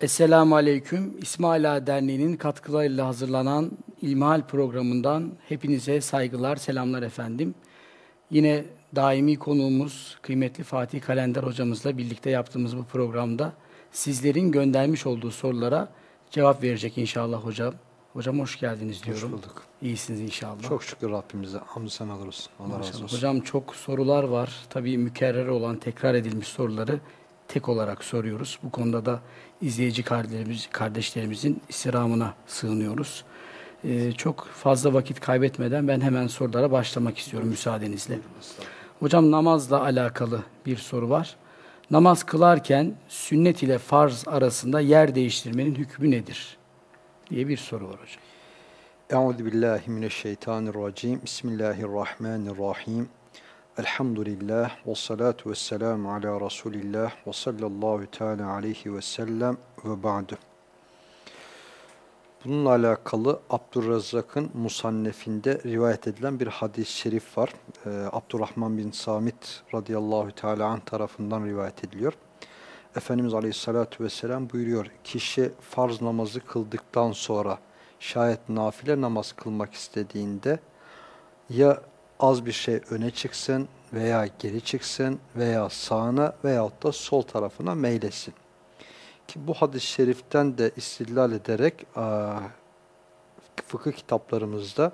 Esselamu Aleyküm. İsmaila Derneği'nin katkılarıyla hazırlanan İlmihal programından hepinize saygılar, selamlar efendim. Yine daimi konuğumuz kıymetli Fatih Kalender hocamızla birlikte yaptığımız bu programda sizlerin göndermiş olduğu sorulara cevap verecek inşallah hocam. Hocam hoş geldiniz diyorum. Hoş bulduk. İyisiniz inşallah. Çok şükür Rabbimize. Hamdü senalar olsun. Allah Maşallah. razı olsun. Hocam çok sorular var. Tabii mükerrer olan, tekrar edilmiş soruları tek olarak soruyoruz. Bu konuda da izleyici kardeşlerimiz, kardeşlerimizin istirhamına sığınıyoruz. Ee, çok fazla vakit kaybetmeden ben hemen sorulara başlamak istiyorum müsaadenizle. Hocam namazla alakalı bir soru var. Namaz kılarken sünnet ile farz arasında yer değiştirmenin hükmü nedir? diye bir soru var hocam. Euzu billahi mineşşeytanirracim. Bismillahirrahmanirrahim. Elhamdülillah ve salatu ve selamu ala Resulillah ve sallallahu teala aleyhi ve sellem ve ba'du. Bununla alakalı Abdurrazzak'ın Musannef'inde rivayet edilen bir hadis-i şerif var. Ee, Abdurrahman bin Samit radıyallahu teala an tarafından rivayet ediliyor. Efendimiz aleyhissalatu vesselam buyuruyor, kişi farz namazı kıldıktan sonra şayet nafile namaz kılmak istediğinde ya az bir şey öne çıksın veya geri çıksın veya sağına veyahut da sol tarafına meylesin. Ki bu hadis-i şeriften de istidlal ederek fıkıh kitaplarımızda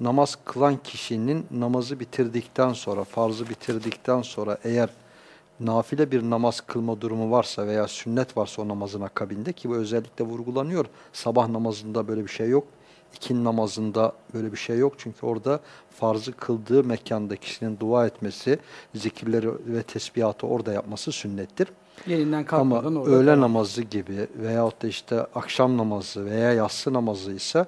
namaz kılan kişinin namazı bitirdikten sonra, farzı bitirdikten sonra eğer nafile bir namaz kılma durumu varsa veya sünnet varsa o namazın akabinde ki bu özellikle vurgulanıyor. Sabah namazında böyle bir şey yok. İkin namazında böyle bir şey yok. Çünkü orada farzı kıldığı mekanda kişinin dua etmesi, zikirleri ve tesbihatı orada yapması sünnettir. Yerinden Ama kalkmadan orada öğle namazı gibi veyahut da işte akşam namazı veya yatsı namazı ise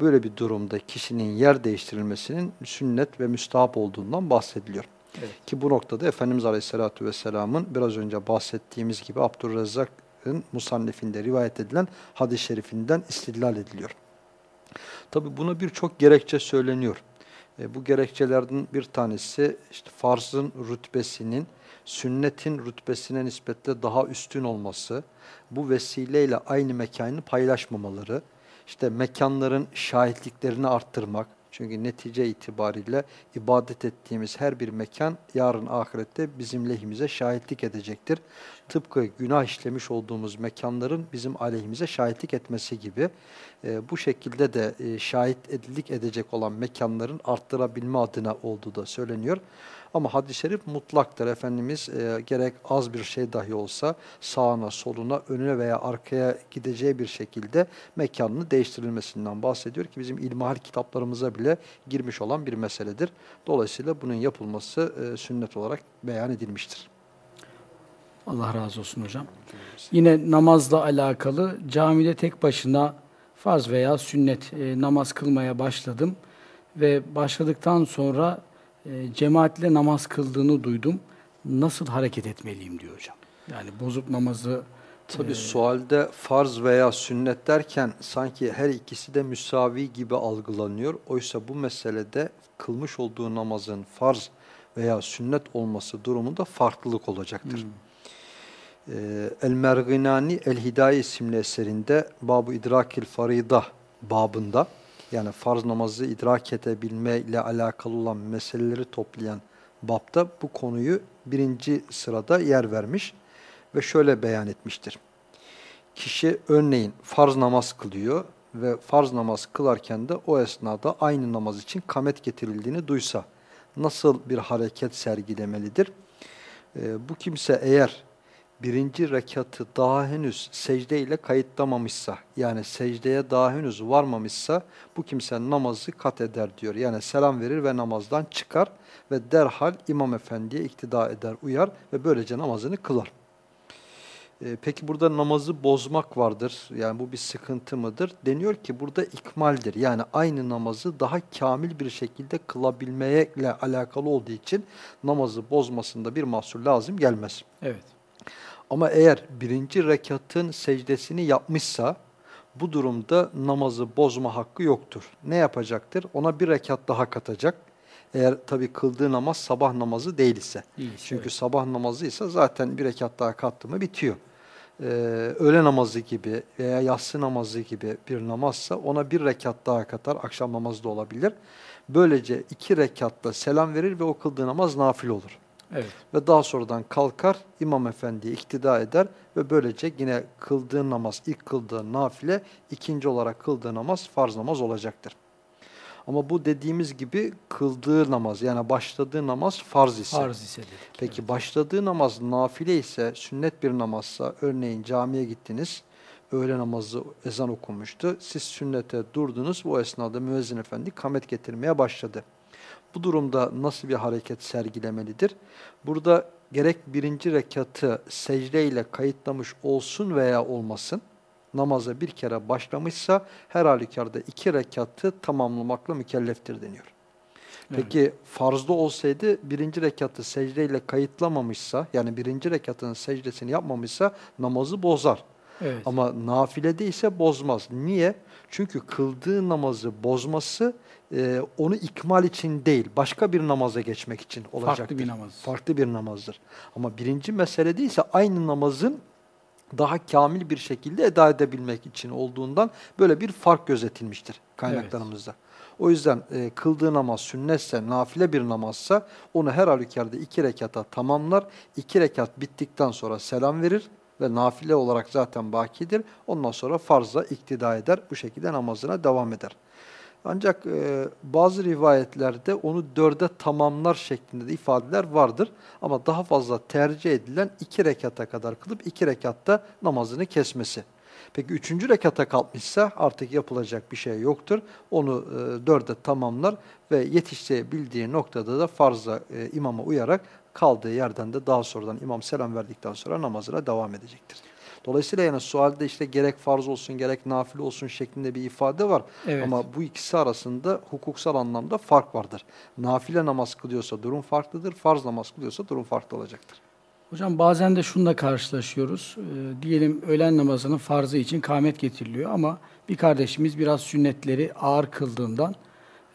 böyle bir durumda kişinin yer değiştirilmesinin sünnet ve müstahap olduğundan bahsediliyor. Evet. Ki bu noktada Efendimiz Aleyhisselatü Vesselam'ın biraz önce bahsettiğimiz gibi Abdurrezzak'ın Musannef'inde rivayet edilen hadis-i şerifinden istidlal ediliyor. Tabi buna birçok gerekçe söyleniyor. E, bu gerekçelerden bir tanesi işte farzın rütbesinin sünnetin rütbesine nispetle daha üstün olması, bu vesileyle aynı mekanı paylaşmamaları, işte mekanların şahitliklerini arttırmak, çünkü netice itibariyle ibadet ettiğimiz her bir mekan yarın ahirette bizim lehimize şahitlik edecektir. Tıpkı günah işlemiş olduğumuz mekanların bizim aleyhimize şahitlik etmesi gibi e, bu şekilde de e, şahit edilik edecek olan mekanların arttırabilme adına olduğu da söyleniyor. Ama hadis-i şerif mutlaktır. Efendimiz e, gerek az bir şey dahi olsa sağına, soluna, önüne veya arkaya gideceği bir şekilde mekanını değiştirilmesinden bahsediyor ki bizim ilmihal kitaplarımıza bile girmiş olan bir meseledir. Dolayısıyla bunun yapılması e, sünnet olarak beyan edilmiştir. Allah razı olsun hocam. Yine namazla alakalı camide tek başına farz veya sünnet e, namaz kılmaya başladım ve başladıktan sonra e, cemaatle namaz kıldığını duydum. Nasıl hareket etmeliyim diyor hocam. Yani bozup namazı Tabi sualde farz veya sünnet derken sanki her ikisi de müsavi gibi algılanıyor. Oysa bu meselede kılmış olduğu namazın farz veya sünnet olması durumunda farklılık olacaktır. Ee, El-Merginani El-Hidaye isimli eserinde Babu İdrakil Farida babında yani farz namazı idrak edebilme ile alakalı olan meseleleri toplayan babda bu konuyu birinci sırada yer vermiş ve şöyle beyan etmiştir. Kişi örneğin farz namaz kılıyor ve farz namaz kılarken de o esnada aynı namaz için kamet getirildiğini duysa nasıl bir hareket sergilemelidir? Ee, bu kimse eğer birinci rekatı daha henüz secde ile kayıtlamamışsa, yani secdeye daha henüz varmamışsa bu kimse namazı kat eder diyor. Yani selam verir ve namazdan çıkar ve derhal imam efendiye iktida eder, uyar ve böylece namazını kılar. Ee, peki burada namazı bozmak vardır. Yani bu bir sıkıntı mıdır? Deniyor ki burada ikmaldir. Yani aynı namazı daha kamil bir şekilde kılabilmekle alakalı olduğu için namazı bozmasında bir mahsur lazım gelmez. evet. Ama eğer birinci rekatın secdesini yapmışsa bu durumda namazı bozma hakkı yoktur. Ne yapacaktır? Ona bir rekat daha katacak. Eğer tabi kıldığı namaz sabah namazı değil ise. Çünkü evet. sabah namazı ise zaten bir rekat daha kattı mı bitiyor. e, öğle namazı gibi veya yatsı namazı gibi bir namazsa ona bir rekat daha katar. Akşam namazı da olabilir. Böylece iki rekatta selam verir ve o kıldığı namaz nafil olur. Evet. Ve daha sonradan kalkar imam efendiye iktida eder ve böylece yine kıldığı namaz, ilk kıldığı nafile, ikinci olarak kıldığı namaz farz namaz olacaktır. Ama bu dediğimiz gibi kıldığı namaz yani başladığı namaz farz ise. Farz ise dedik. Peki başladığı namaz nafile ise sünnet bir namazsa örneğin camiye gittiniz. Öğle namazı ezan okunmuştu. Siz sünnete durdunuz. Bu esnada müezzin efendi kamet getirmeye başladı. Bu durumda nasıl bir hareket sergilemelidir? Burada gerek birinci rekatı secdeyle kayıtlamış olsun veya olmasın, namaza bir kere başlamışsa her halükarda iki rekatı tamamlamakla mükelleftir deniyor. Peki farzda olsaydı birinci rekatı secdeyle kayıtlamamışsa yani birinci rekatın secdesini yapmamışsa namazı bozar. Evet. Ama nafilede ise bozmaz. Niye? Çünkü kıldığı namazı bozması e, onu ikmal için değil, başka bir namaza geçmek için olacaktır. Farklı bir namaz. Farklı bir namazdır. Ama birinci mesele değilse aynı namazın daha kamil bir şekilde eda edebilmek için olduğundan böyle bir fark gözetilmiştir kaynaklarımızda. O yüzden e, kıldığı namaz sünnetse, nafile bir namazsa onu her halükarda iki rekata tamamlar. İki rekat bittikten sonra selam verir ve nafile olarak zaten bakidir. Ondan sonra farza iktida eder. Bu şekilde namazına devam eder. Ancak e, bazı rivayetlerde onu dörde tamamlar şeklinde de ifadeler vardır. Ama daha fazla tercih edilen iki rekata kadar kılıp iki rekatta namazını kesmesi. Peki üçüncü rekata kalkmışsa artık yapılacak bir şey yoktur. Onu e, dörde tamamlar ve yetişebildiği noktada da farza e, imama uyarak kaldığı yerden de daha sonradan imam selam verdikten sonra namazına devam edecektir. Dolayısıyla yani sualde işte gerek farz olsun gerek nafile olsun şeklinde bir ifade var. Evet. Ama bu ikisi arasında hukuksal anlamda fark vardır. Nafile namaz kılıyorsa durum farklıdır, farz namaz kılıyorsa durum farklı olacaktır. Hocam bazen de şununla karşılaşıyoruz. Ee, diyelim öğlen namazının farzı için kâmet getiriliyor ama bir kardeşimiz biraz sünnetleri ağır kıldığından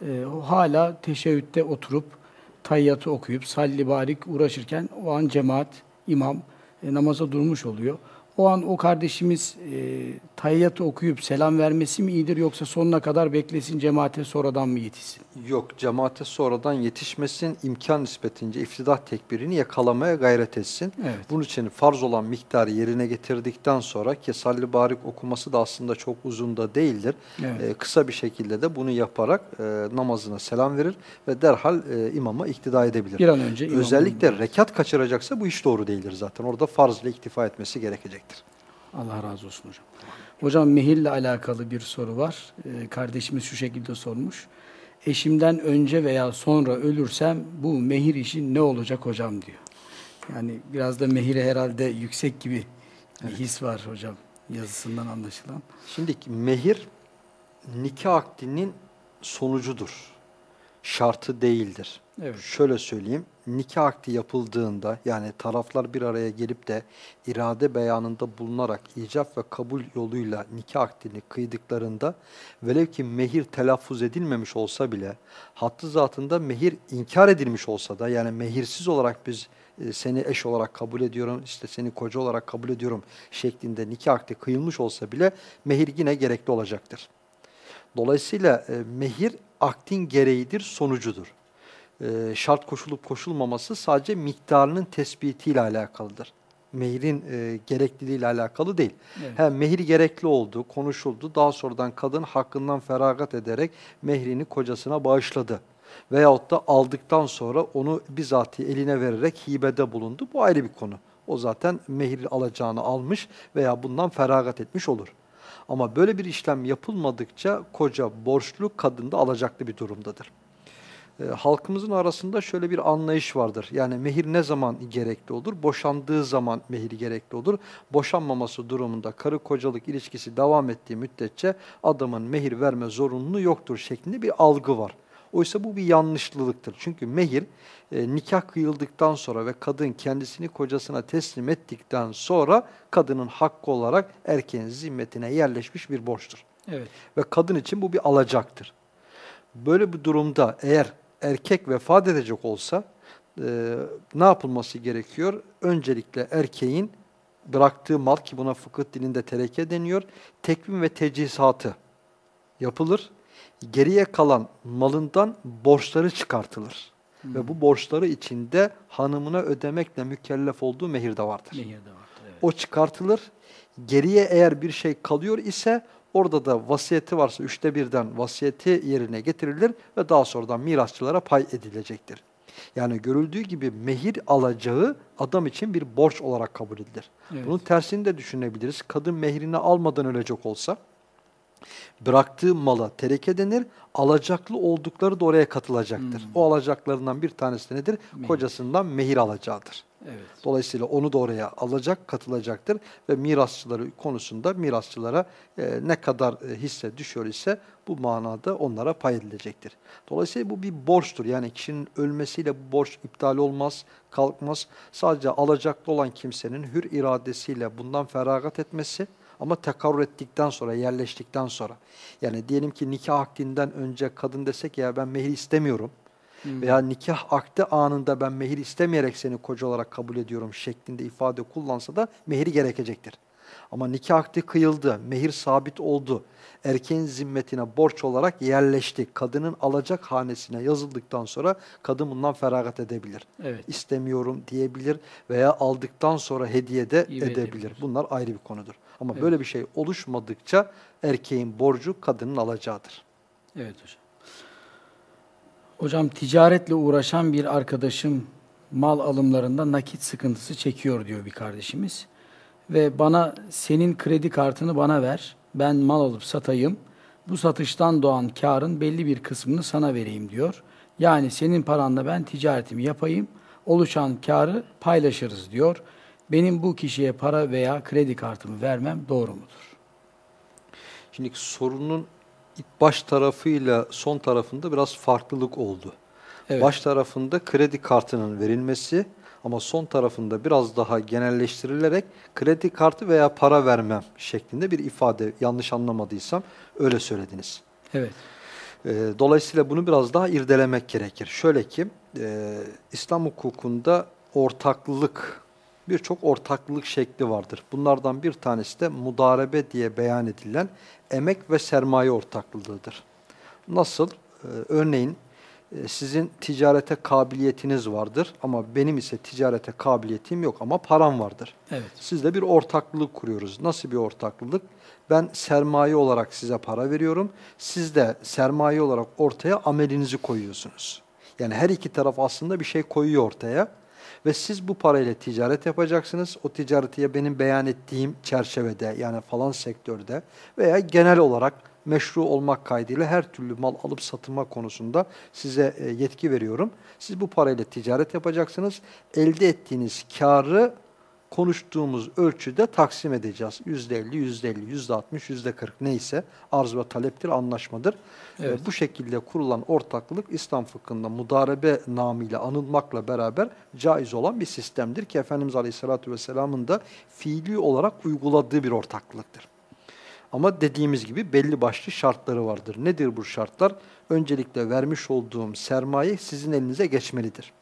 e, o hala teşebbütte oturup tayyatı okuyup salli barik uğraşırken o an cemaat, imam e, namaza durmuş oluyor. O an o kardeşimiz e, tayyatı okuyup selam vermesi mi iyidir yoksa sonuna kadar beklesin cemaate sonradan mı yetişsin? Yok, cemaate sonradan yetişmesin, imkan nispetince iftidah tekbirini yakalamaya gayret etsin. Evet. Bunun için farz olan miktarı yerine getirdikten sonra ki salli barik okuması da aslında çok uzun da değildir. Evet. Ee, kısa bir şekilde de bunu yaparak e, namazına selam verir ve derhal e, imama iktida edebilir. Bir an önce imamın- Özellikle rekat kaçıracaksa bu iş doğru değildir zaten. Orada farz ile iktifa etmesi gerekecektir. Allah razı olsun hocam. Hocam mehirle alakalı bir soru var. Ee, kardeşimiz şu şekilde sormuş. Eşimden önce veya sonra ölürsem bu mehir işi ne olacak hocam diyor. Yani biraz da mehire herhalde yüksek gibi bir his var hocam yazısından anlaşılan. Şimdi mehir nikah akdinin sonucudur. Şartı değildir. Evet. Şöyle söyleyeyim, nikah akdi yapıldığında yani taraflar bir araya gelip de irade beyanında bulunarak icap ve kabul yoluyla nikah akdini kıydıklarında velev ki mehir telaffuz edilmemiş olsa bile hattı zatında mehir inkar edilmiş olsa da yani mehirsiz olarak biz e, seni eş olarak kabul ediyorum, işte seni koca olarak kabul ediyorum şeklinde nikah akdi kıyılmış olsa bile mehir yine gerekli olacaktır. Dolayısıyla e, mehir akdin gereğidir, sonucudur. E, şart koşulup koşulmaması sadece miktarının tespitiyle alakalıdır. Mehirin e, gerekliliğiyle alakalı değil. Evet. Ha, mehir gerekli oldu, konuşuldu. Daha sonradan kadın hakkından feragat ederek mehrini kocasına bağışladı. Veyahut da aldıktan sonra onu bizatihi eline vererek hibede bulundu. Bu ayrı bir konu. O zaten mehir alacağını almış veya bundan feragat etmiş olur. Ama böyle bir işlem yapılmadıkça koca borçlu kadın da alacaklı bir durumdadır. E, halkımızın arasında şöyle bir anlayış vardır. Yani mehir ne zaman gerekli olur? Boşandığı zaman mehir gerekli olur. Boşanmaması durumunda karı kocalık ilişkisi devam ettiği müddetçe adamın mehir verme zorunluluğu yoktur şeklinde bir algı var. Oysa bu bir yanlışlılıktır. Çünkü mehir e, nikah kıyıldıktan sonra ve kadın kendisini kocasına teslim ettikten sonra kadının hakkı olarak erkeğin zimmetine yerleşmiş bir borçtur. Evet. Ve kadın için bu bir alacaktır. Böyle bir durumda eğer erkek vefat edecek olsa e, ne yapılması gerekiyor? Öncelikle erkeğin bıraktığı mal ki buna fıkıh dilinde tereke deniyor. Tekvim ve tecihizatı yapılır. Geriye kalan malından borçları çıkartılır. Ve bu borçları içinde hanımına ödemekle mükellef olduğu mehir de vardır. Mehir de vardır. Evet. O çıkartılır. Geriye eğer bir şey kalıyor ise orada da vasiyeti varsa üçte birden vasiyeti yerine getirilir ve daha sonradan mirasçılara pay edilecektir. Yani görüldüğü gibi mehir alacağı adam için bir borç olarak kabul edilir. Evet. Bunun tersini de düşünebiliriz. Kadın mehrini almadan ölecek olsa bıraktığı mala tereke denir. Alacaklı oldukları da oraya katılacaktır. Hmm. O alacaklarından bir tanesi nedir? Mehir. Kocasından mehir alacağıdır. Evet. Dolayısıyla onu da oraya alacak, katılacaktır ve mirasçıları konusunda mirasçılara e, ne kadar e, hisse düşüyor ise bu manada onlara pay edilecektir. Dolayısıyla bu bir borçtur. Yani kişinin ölmesiyle bu borç iptal olmaz, kalkmaz. Sadece alacaklı olan kimsenin hür iradesiyle bundan feragat etmesi ama tekarrür ettikten sonra, yerleştikten sonra. Yani diyelim ki nikah akdinden önce kadın desek ya ben mehir istemiyorum Hmm. veya nikah akdi anında ben mehir istemeyerek seni koca olarak kabul ediyorum şeklinde ifade kullansa da mehri gerekecektir. Ama nikah akdi kıyıldı, mehir sabit oldu, erkeğin zimmetine borç olarak yerleşti, kadının alacak hanesine yazıldıktan sonra kadın bundan feragat edebilir. Evet. İstemiyorum diyebilir veya aldıktan sonra hediye de edebilir. edebilir. Bunlar ayrı bir konudur. Ama Evet. böyle bir şey oluşmadıkça erkeğin borcu kadının alacağıdır. Evet hocam. Hocam ticaretle uğraşan bir arkadaşım mal alımlarında nakit sıkıntısı çekiyor diyor bir kardeşimiz. Ve bana senin kredi kartını bana ver. Ben mal alıp satayım. Bu satıştan doğan karın belli bir kısmını sana vereyim diyor. Yani senin paranla ben ticaretimi yapayım. Oluşan karı paylaşırız diyor. Benim bu kişiye para veya kredi kartımı vermem doğru mudur? Şimdi sorunun ilk baş tarafıyla son tarafında biraz farklılık oldu. Evet. Baş tarafında kredi kartının verilmesi ama son tarafında biraz daha genelleştirilerek kredi kartı veya para vermem şeklinde bir ifade yanlış anlamadıysam öyle söylediniz. Evet. E, Dolayısıyla bunu biraz daha irdelemek gerekir. Şöyle ki e, İslam hukukunda ortaklılık birçok ortaklılık şekli vardır. Bunlardan bir tanesi de mudarebe diye beyan edilen emek ve sermaye ortaklılığıdır. Nasıl? E, Örneğin e, sizin ticarete kabiliyetiniz vardır ama benim ise ticarete kabiliyetim yok ama param vardır. Evet. Sizle bir ortaklılık kuruyoruz. Nasıl bir ortaklılık? Ben sermaye olarak size para veriyorum. Siz de sermaye olarak ortaya amelinizi koyuyorsunuz. Yani her iki taraf aslında bir şey koyuyor ortaya. Ve siz bu parayla ticaret yapacaksınız. O ticareti ya benim beyan ettiğim çerçevede yani falan sektörde veya genel olarak meşru olmak kaydıyla her türlü mal alıp satılma konusunda size e, yetki veriyorum. Siz bu parayla ticaret yapacaksınız. Elde ettiğiniz karı konuştuğumuz ölçüde taksim edeceğiz. %50, %50, %60, %40 neyse arz ve taleptir, anlaşmadır. Evet. Ee, bu şekilde kurulan ortaklık İslam fıkhında mudarebe namıyla anılmakla beraber caiz olan bir sistemdir ki Efendimiz Aleyhisselatü Vesselam'ın da fiili olarak uyguladığı bir ortaklıktır. Ama dediğimiz gibi belli başlı şartları vardır. Nedir bu şartlar? Öncelikle vermiş olduğum sermaye sizin elinize geçmelidir.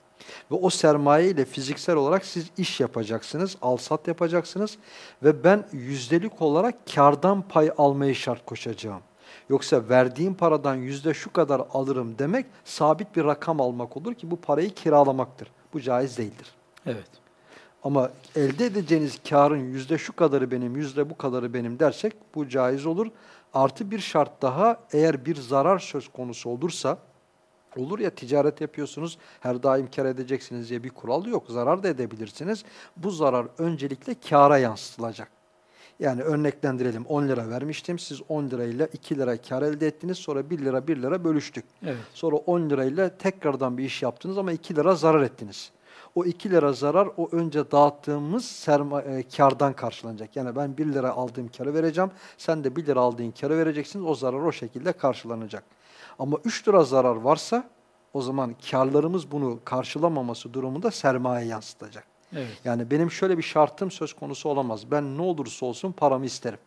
Ve o sermaye ile fiziksel olarak siz iş yapacaksınız, alsat yapacaksınız ve ben yüzdelik olarak kardan pay almayı şart koşacağım. Yoksa verdiğim paradan yüzde şu kadar alırım demek sabit bir rakam almak olur ki bu parayı kiralamaktır. Bu caiz değildir. Evet. Ama elde edeceğiniz karın yüzde şu kadarı benim, yüzde bu kadarı benim dersek bu caiz olur. Artı bir şart daha eğer bir zarar söz konusu olursa, olur ya ticaret yapıyorsunuz her daim kar edeceksiniz diye bir kural yok. Zarar da edebilirsiniz. Bu zarar öncelikle kâra yansıtılacak. Yani örneklendirelim 10 lira vermiştim. Siz 10 lirayla 2 lira kar elde ettiniz. Sonra 1 lira 1 lira bölüştük. Evet. Sonra 10 lirayla tekrardan bir iş yaptınız ama 2 lira zarar ettiniz. O 2 lira zarar o önce dağıttığımız serma, e, kardan karşılanacak. Yani ben 1 lira aldığım karı vereceğim. Sen de 1 lira aldığın karı vereceksiniz. O zarar o şekilde karşılanacak. Ama 3 lira zarar varsa o zaman karlarımız bunu karşılamaması durumunda sermaye yansıtacak. Evet. Yani benim şöyle bir şartım söz konusu olamaz. Ben ne olursa olsun paramı isterim.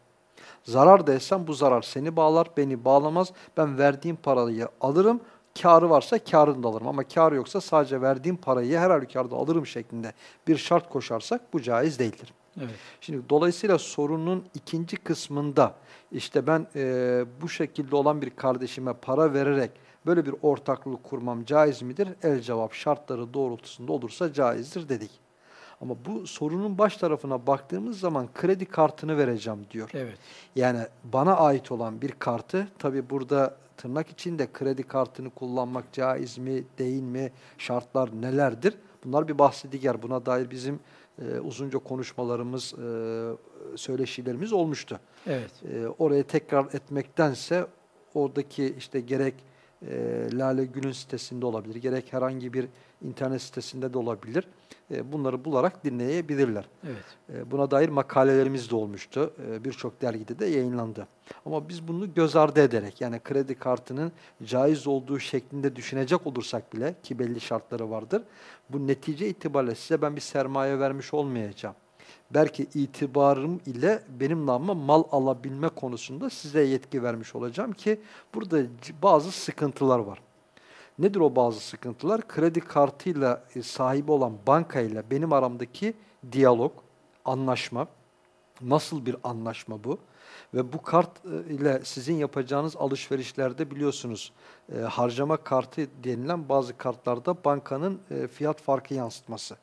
Zarar da etsem bu zarar seni bağlar, beni bağlamaz. Ben verdiğim parayı alırım. Karı varsa karını da alırım. Ama kar yoksa sadece verdiğim parayı her halükarda alırım şeklinde bir şart koşarsak bu caiz değildir. Evet. Şimdi dolayısıyla sorunun ikinci kısmında işte ben e, bu şekilde olan bir kardeşime para vererek böyle bir ortaklık kurmam caiz midir? El cevap şartları doğrultusunda olursa caizdir dedik. Ama bu sorunun baş tarafına baktığımız zaman kredi kartını vereceğim diyor. Evet. Yani bana ait olan bir kartı tabi burada tırnak içinde kredi kartını kullanmak caiz mi değil mi şartlar nelerdir? Bunlar bir bahsi diğer. Buna dair bizim e, uzunca konuşmalarımız, e, söyleşilerimiz olmuştu. Evet. E, oraya tekrar etmektense oradaki işte gerek e, Lale Gül'ün sitesinde olabilir, gerek herhangi bir internet sitesinde de olabilir. E, bunları bularak dinleyebilirler. Evet. E, buna dair makalelerimiz de olmuştu. E, Birçok dergide de yayınlandı. Ama biz bunu göz ardı ederek yani kredi kartının caiz olduğu şeklinde düşünecek olursak bile ki belli şartları vardır. Bu netice itibariyle size ben bir sermaye vermiş olmayacağım. Belki itibarım ile benim namıma mal alabilme konusunda size yetki vermiş olacağım ki burada bazı sıkıntılar var. Nedir o bazı sıkıntılar? Kredi kartıyla e, sahibi olan bankayla benim aramdaki diyalog, anlaşma. Nasıl bir anlaşma bu? Ve bu kart e, ile sizin yapacağınız alışverişlerde biliyorsunuz e, harcama kartı denilen bazı kartlarda bankanın e, fiyat farkı yansıtması.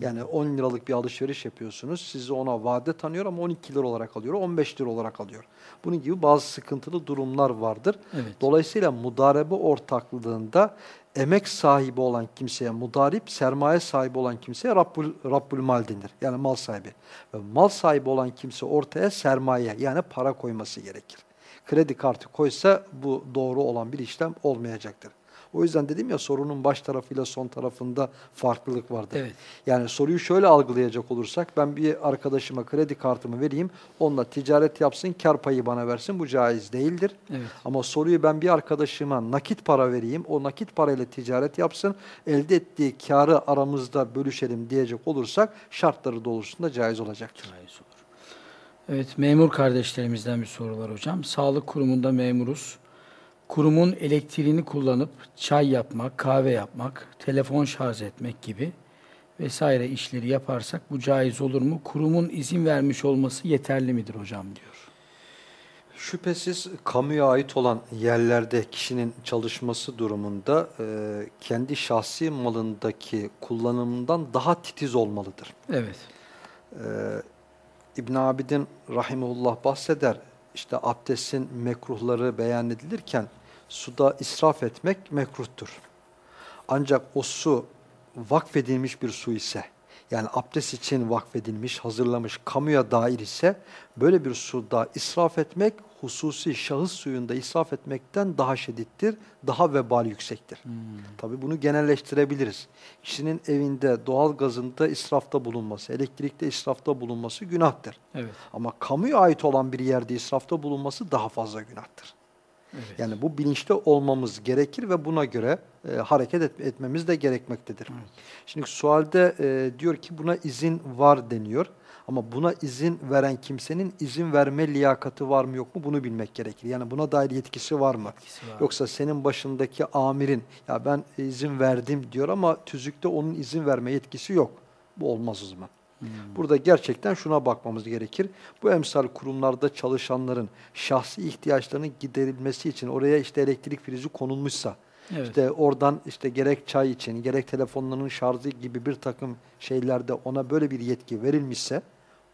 Yani 10 liralık bir alışveriş yapıyorsunuz. Sizi ona vade tanıyor ama 12 lira olarak alıyor, 15 lira olarak alıyor. Bunun gibi bazı sıkıntılı durumlar vardır. Evet. Dolayısıyla mudarebe ortaklığında emek sahibi olan kimseye mudarip, sermaye sahibi olan kimseye Rabbul, Rabbul mal denir. Yani mal sahibi. Ve mal sahibi olan kimse ortaya sermaye yani para koyması gerekir. Kredi kartı koysa bu doğru olan bir işlem olmayacaktır. O yüzden dedim ya sorunun baş tarafıyla son tarafında farklılık vardır. Evet. Yani soruyu şöyle algılayacak olursak ben bir arkadaşıma kredi kartımı vereyim, onunla ticaret yapsın, kar payı bana versin bu caiz değildir. Evet. Ama soruyu ben bir arkadaşıma nakit para vereyim, o nakit parayla ticaret yapsın, elde ettiği karı aramızda bölüşelim diyecek olursak şartları doğrultusunda caiz olacaktır. Caiz olur. Evet, memur kardeşlerimizden bir soru var hocam. Sağlık kurumunda memuruz. Kurumun elektriğini kullanıp çay yapmak, kahve yapmak, telefon şarj etmek gibi vesaire işleri yaparsak bu caiz olur mu? Kurumun izin vermiş olması yeterli midir hocam diyor. Şüphesiz kamuya ait olan yerlerde kişinin çalışması durumunda e, kendi şahsi malındaki kullanımından daha titiz olmalıdır. Evet. E, İbn Abidin rahimullah bahseder. İşte abdestin mekruhları beyan edilirken suda israf etmek mekruhtur. Ancak o su vakfedilmiş bir su ise yani abdest için vakfedilmiş, hazırlamış, kamuya dair ise böyle bir suda israf etmek hususi şahıs suyunda israf etmekten daha şiddettir, daha vebal yüksektir. Hmm. Tabi bunu genelleştirebiliriz. Kişinin evinde doğal gazında israfta bulunması, elektrikte israfta bulunması günahtır. Evet. Ama kamuya ait olan bir yerde israfta bulunması daha fazla günahtır. Evet. Yani bu bilinçli olmamız gerekir ve buna göre e, hareket et, etmemiz de gerekmektedir. Evet. Şimdi sualde e, diyor ki buna izin var deniyor. Ama buna izin veren kimsenin izin verme liyakati var mı yok mu bunu bilmek gerekir. Yani buna dair yetkisi var mı? Yetkisi var. Yoksa senin başındaki amirin ya ben izin verdim diyor ama tüzükte onun izin verme yetkisi yok. Bu olmaz o zaman. Hmm. Burada gerçekten şuna bakmamız gerekir. Bu emsal kurumlarda çalışanların şahsi ihtiyaçlarının giderilmesi için oraya işte elektrik prizi konulmuşsa, Evet. işte oradan işte gerek çay için, gerek telefonlarının şarjı gibi bir takım şeylerde ona böyle bir yetki verilmişse,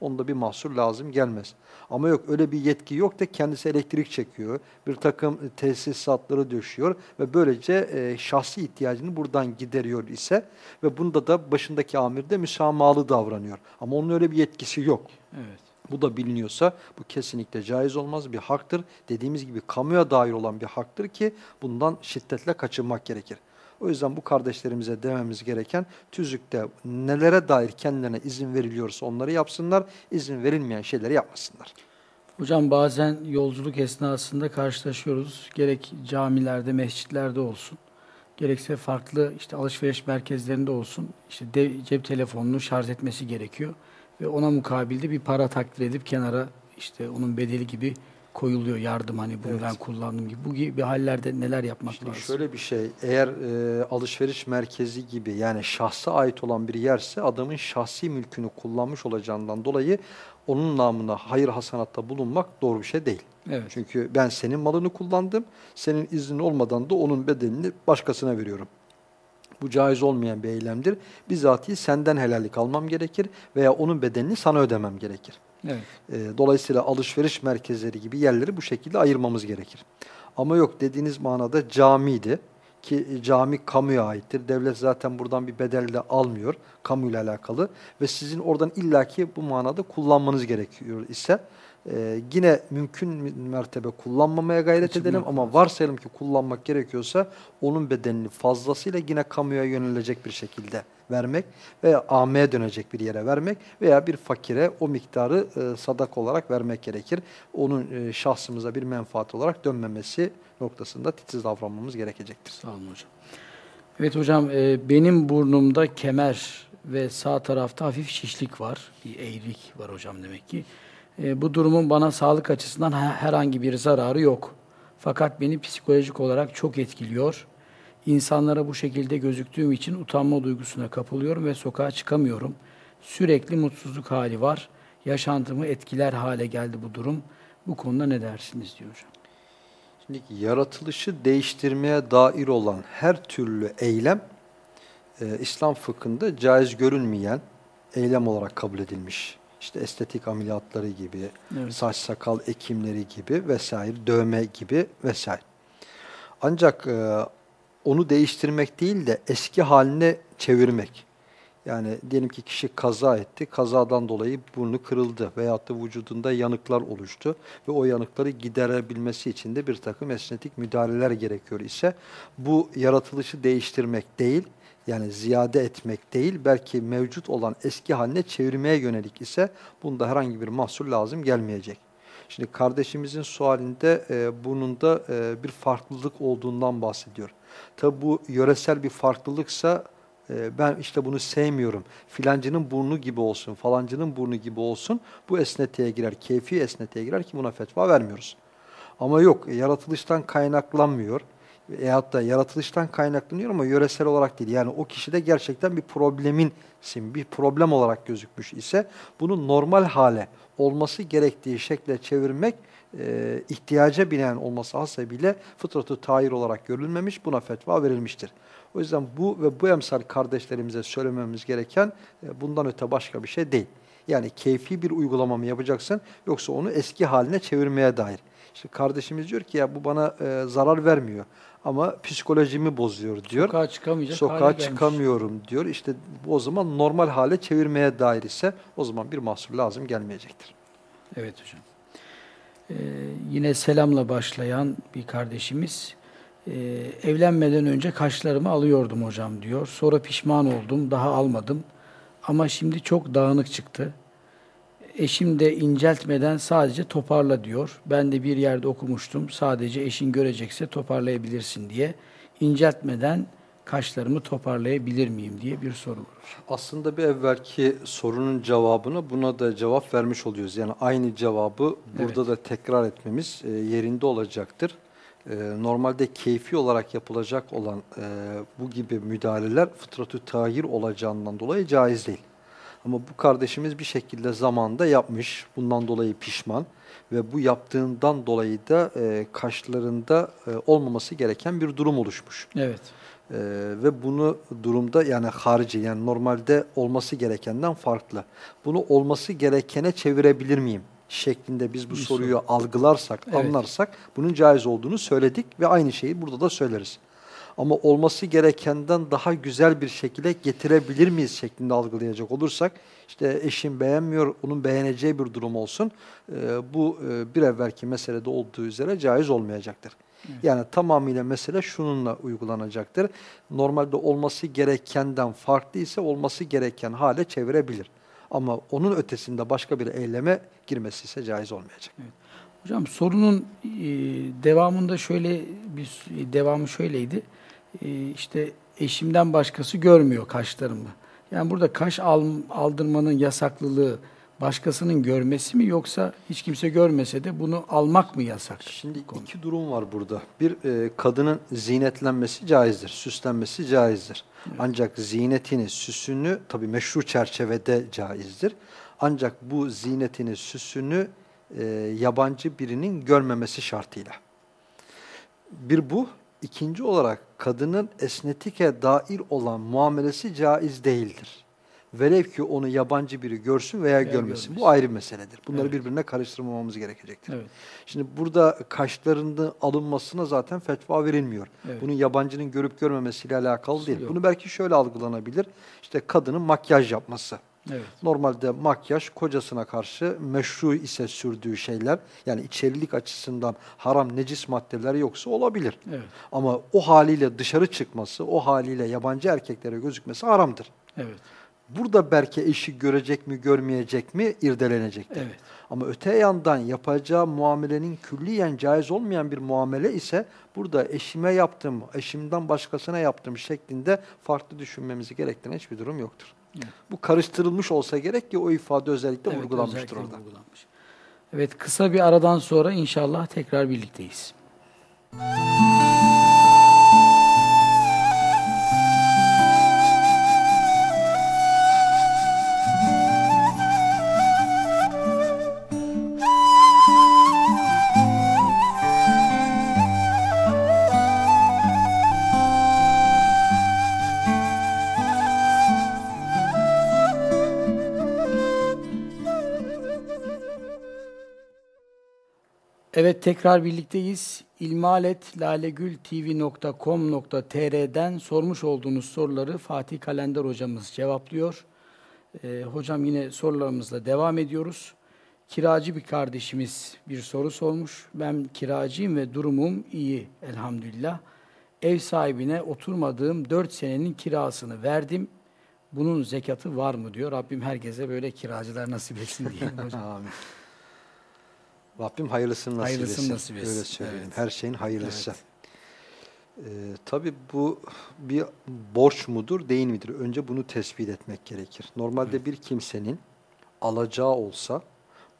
onda bir mahsur lazım gelmez. Ama yok öyle bir yetki yok da kendisi elektrik çekiyor, bir takım tesisatları döşüyor ve böylece e, şahsi ihtiyacını buradan gideriyor ise ve bunda da başındaki amir de müsamahalı davranıyor. Ama onun öyle bir yetkisi yok. Evet. Bu da biliniyorsa bu kesinlikle caiz olmaz bir haktır. Dediğimiz gibi kamuya dair olan bir haktır ki bundan şiddetle kaçınmak gerekir. O yüzden bu kardeşlerimize dememiz gereken tüzükte nelere dair kendilerine izin veriliyorsa onları yapsınlar, izin verilmeyen şeyleri yapmasınlar. Hocam bazen yolculuk esnasında karşılaşıyoruz. Gerek camilerde, mescitlerde olsun. Gerekse farklı işte alışveriş merkezlerinde olsun. İşte de, cep telefonunu şarj etmesi gerekiyor. Ve ona mukabilde bir para takdir edip kenara işte onun bedeli gibi koyuluyor yardım hani bunu Evet. ben kullandım gibi. Bu gibi hallerde neler yapmak Şimdi lazım? şöyle bir şey, eğer e, alışveriş merkezi gibi yani şahsa ait olan bir yerse adamın şahsi mülkünü kullanmış olacağından dolayı onun namına hayır hasanatta bulunmak doğru bir şey değil. Evet. Çünkü ben senin malını kullandım, senin iznin olmadan da onun bedelini başkasına veriyorum. Bu caiz olmayan bir eylemdir. Bizatihi senden helallik almam gerekir veya onun bedelini sana ödemem gerekir. Evet. E, Dolayısıyla alışveriş merkezleri gibi yerleri bu şekilde ayırmamız gerekir. Ama yok dediğiniz manada camiydi ki cami kamuya aittir. Devlet zaten buradan bir bedel de almıyor kamuyla alakalı ve sizin oradan illaki bu manada kullanmanız gerekiyor ise e, yine mümkün mertebe kullanmamaya gayret Kaçınmak edelim ama varsayalım ki kullanmak gerekiyorsa onun bedelini fazlasıyla yine kamuya yönelecek bir şekilde vermek veya AM'ye dönecek bir yere vermek veya bir fakire o miktarı e, sadak olarak vermek gerekir. Onun e, şahsımıza bir menfaat olarak dönmemesi noktasında titiz davranmamız gerekecektir. Sağ olun hocam. Evet hocam e, benim burnumda kemer ve sağ tarafta hafif şişlik var. Bir eğrilik var hocam demek ki. E, bu durumun bana sağlık açısından he- herhangi bir zararı yok. Fakat beni psikolojik olarak çok etkiliyor. İnsanlara bu şekilde gözüktüğüm için utanma duygusuna kapılıyorum ve sokağa çıkamıyorum. Sürekli mutsuzluk hali var. Yaşantımı etkiler hale geldi bu durum. Bu konuda ne dersiniz diyor hocam. Şimdi yaratılışı değiştirmeye dair olan her türlü eylem e, İslam fıkhında caiz görünmeyen eylem olarak kabul edilmiş. İşte estetik ameliyatları gibi, Evet. saç sakal ekimleri gibi vesaire, dövme gibi vesaire. Ancak e, onu değiştirmek değil de eski haline çevirmek. Yani diyelim ki kişi kaza etti, kazadan dolayı burnu kırıldı veyahut da vücudunda yanıklar oluştu ve o yanıkları giderebilmesi için de bir takım esnetik müdahaleler gerekiyor ise bu yaratılışı değiştirmek değil, yani ziyade etmek değil, belki mevcut olan eski haline çevirmeye yönelik ise bunda herhangi bir mahsur lazım gelmeyecek. Şimdi kardeşimizin sualinde e, burnunda e, bir farklılık olduğundan bahsediyor. Tabi bu yöresel bir farklılıksa e, ben işte bunu sevmiyorum. Filancının burnu gibi olsun, falancının burnu gibi olsun. Bu esnetiğe girer, keyfi esnetiğe girer ki buna fetva vermiyoruz. Ama yok, yaratılıştan kaynaklanmıyor. Veyahut da yaratılıştan kaynaklanıyor ama yöresel olarak değil. Yani o kişide gerçekten bir problemin, bir problem olarak gözükmüş ise bunu normal hale olması gerektiği şekle çevirmek e, ihtiyaca binaen olması hasebiyle fıtratı tahir olarak görülmemiş, buna fetva verilmiştir. O yüzden bu ve bu emsal kardeşlerimize söylememiz gereken e, bundan öte başka bir şey değil. Yani keyfi bir uygulama mı yapacaksın yoksa onu eski haline çevirmeye dair. İşte kardeşimiz diyor ki ya bu bana e, zarar vermiyor ama psikolojimi bozuyor diyor. Sokağa çıkamayacak Sokağa hale gelmiş. çıkamıyorum diyor. İşte o zaman normal hale çevirmeye dair ise o zaman bir mahsur lazım gelmeyecektir. Evet hocam. Ee, yine selamla başlayan bir kardeşimiz. Ee, evlenmeden önce kaşlarımı alıyordum hocam diyor. Sonra pişman oldum, daha almadım. Ama şimdi çok dağınık çıktı. Eşim de inceltmeden sadece toparla diyor. Ben de bir yerde okumuştum. Sadece eşin görecekse toparlayabilirsin diye. İnceltmeden kaşlarımı toparlayabilir miyim diye bir soru var. Aslında bir evvelki sorunun cevabını buna da cevap vermiş oluyoruz. Yani aynı cevabı burada Evet. da tekrar etmemiz e, yerinde olacaktır. E, normalde keyfi olarak yapılacak olan e, bu gibi müdahaleler fıtratü tahir olacağından dolayı caiz değil. Ama bu kardeşimiz bir şekilde zamanda yapmış, bundan dolayı pişman ve bu yaptığından dolayı da e, kaşlarında e, olmaması gereken bir durum oluşmuş. Evet. Ee, ve bunu durumda yani harici yani normalde olması gerekenden farklı. Bunu olması gerekene çevirebilir miyim? şeklinde biz bu soruyu algılarsak, Evet. anlarsak bunun caiz olduğunu söyledik ve aynı şeyi burada da söyleriz. Ama olması gerekenden daha güzel bir şekilde getirebilir miyiz şeklinde algılayacak olursak işte eşim beğenmiyor, onun beğeneceği bir durum olsun. Ee, bu e, bir evvelki meselede olduğu üzere caiz olmayacaktır. Yani tamamıyla mesele şununla uygulanacaktır. Normalde olması gerekenden farklı ise olması gereken hale çevirebilir. Ama onun ötesinde başka bir eyleme girmesi ise caiz olmayacak. Hocam sorunun e, devamında şöyle bir devamı şöyleydi. E, işte eşimden başkası görmüyor kaşlarımı. Yani burada kaş al, aldırmanın yasaklılığı başkasının görmesi mi yoksa hiç kimse görmese de bunu almak mı yasak? Şimdi konu. iki durum var burada. Bir e, kadının zinetlenmesi caizdir, süslenmesi caizdir. Ancak zinetini, süsünü tabii meşru çerçevede caizdir. Ancak bu zinetini, süsünü e, yabancı birinin görmemesi şartıyla. Bir bu. İkinci olarak kadının esnetike dair olan muamelesi caiz değildir. Velev ki onu yabancı biri görsün veya görmesin. görmesin. Bu ayrı bir meseledir. Bunları Evet. birbirine karıştırmamamız gerekecektir. Evet. Şimdi burada kaşlarının alınmasına zaten fetva verilmiyor. Evet. Bunun yabancının görüp görmemesiyle alakalı değil. Yok. Bunu belki şöyle algılanabilir. İşte kadının makyaj yapması. Evet. Normalde makyaj kocasına karşı meşru ise sürdüğü şeyler yani içerilik açısından haram necis maddeler yoksa olabilir. Evet. Ama o haliyle dışarı çıkması, o haliyle yabancı erkeklere gözükmesi haramdır. Evet. Burada belki eşi görecek mi, görmeyecek mi irdelenecektir. Evet. Ama öte yandan yapacağı muamelenin külliyen caiz olmayan bir muamele ise burada eşime yaptım, eşimden başkasına yaptım şeklinde farklı düşünmemizi gerektiren hiçbir durum yoktur. Evet. Bu karıştırılmış olsa gerek ki o ifade özellikle Evet, vurgulanmıştır özellikle orada. vurgulanmış. Evet kısa bir aradan sonra inşallah tekrar birlikteyiz. Evet tekrar birlikteyiz. ilmaletlalegültv.com.tr'den sormuş olduğunuz soruları Fatih Kalender hocamız cevaplıyor. Ee, hocam yine sorularımızla devam ediyoruz. Kiracı bir kardeşimiz bir soru sormuş. Ben kiracıyım ve durumum iyi elhamdülillah. Ev sahibine oturmadığım 4 senenin kirasını verdim. Bunun zekatı var mı diyor. Rabbim herkese böyle kiracılar nasip etsin hocam. Amin. Rabbim hayırlısını nasip Hayırlısını etsin. nasip etsin. Öyle söyleyeyim. Evet. Her şeyin hayırlısı. Evet. Ee, tabii bu bir borç mudur, değil midir? Önce bunu tespit etmek gerekir. Normalde bir kimsenin alacağı olsa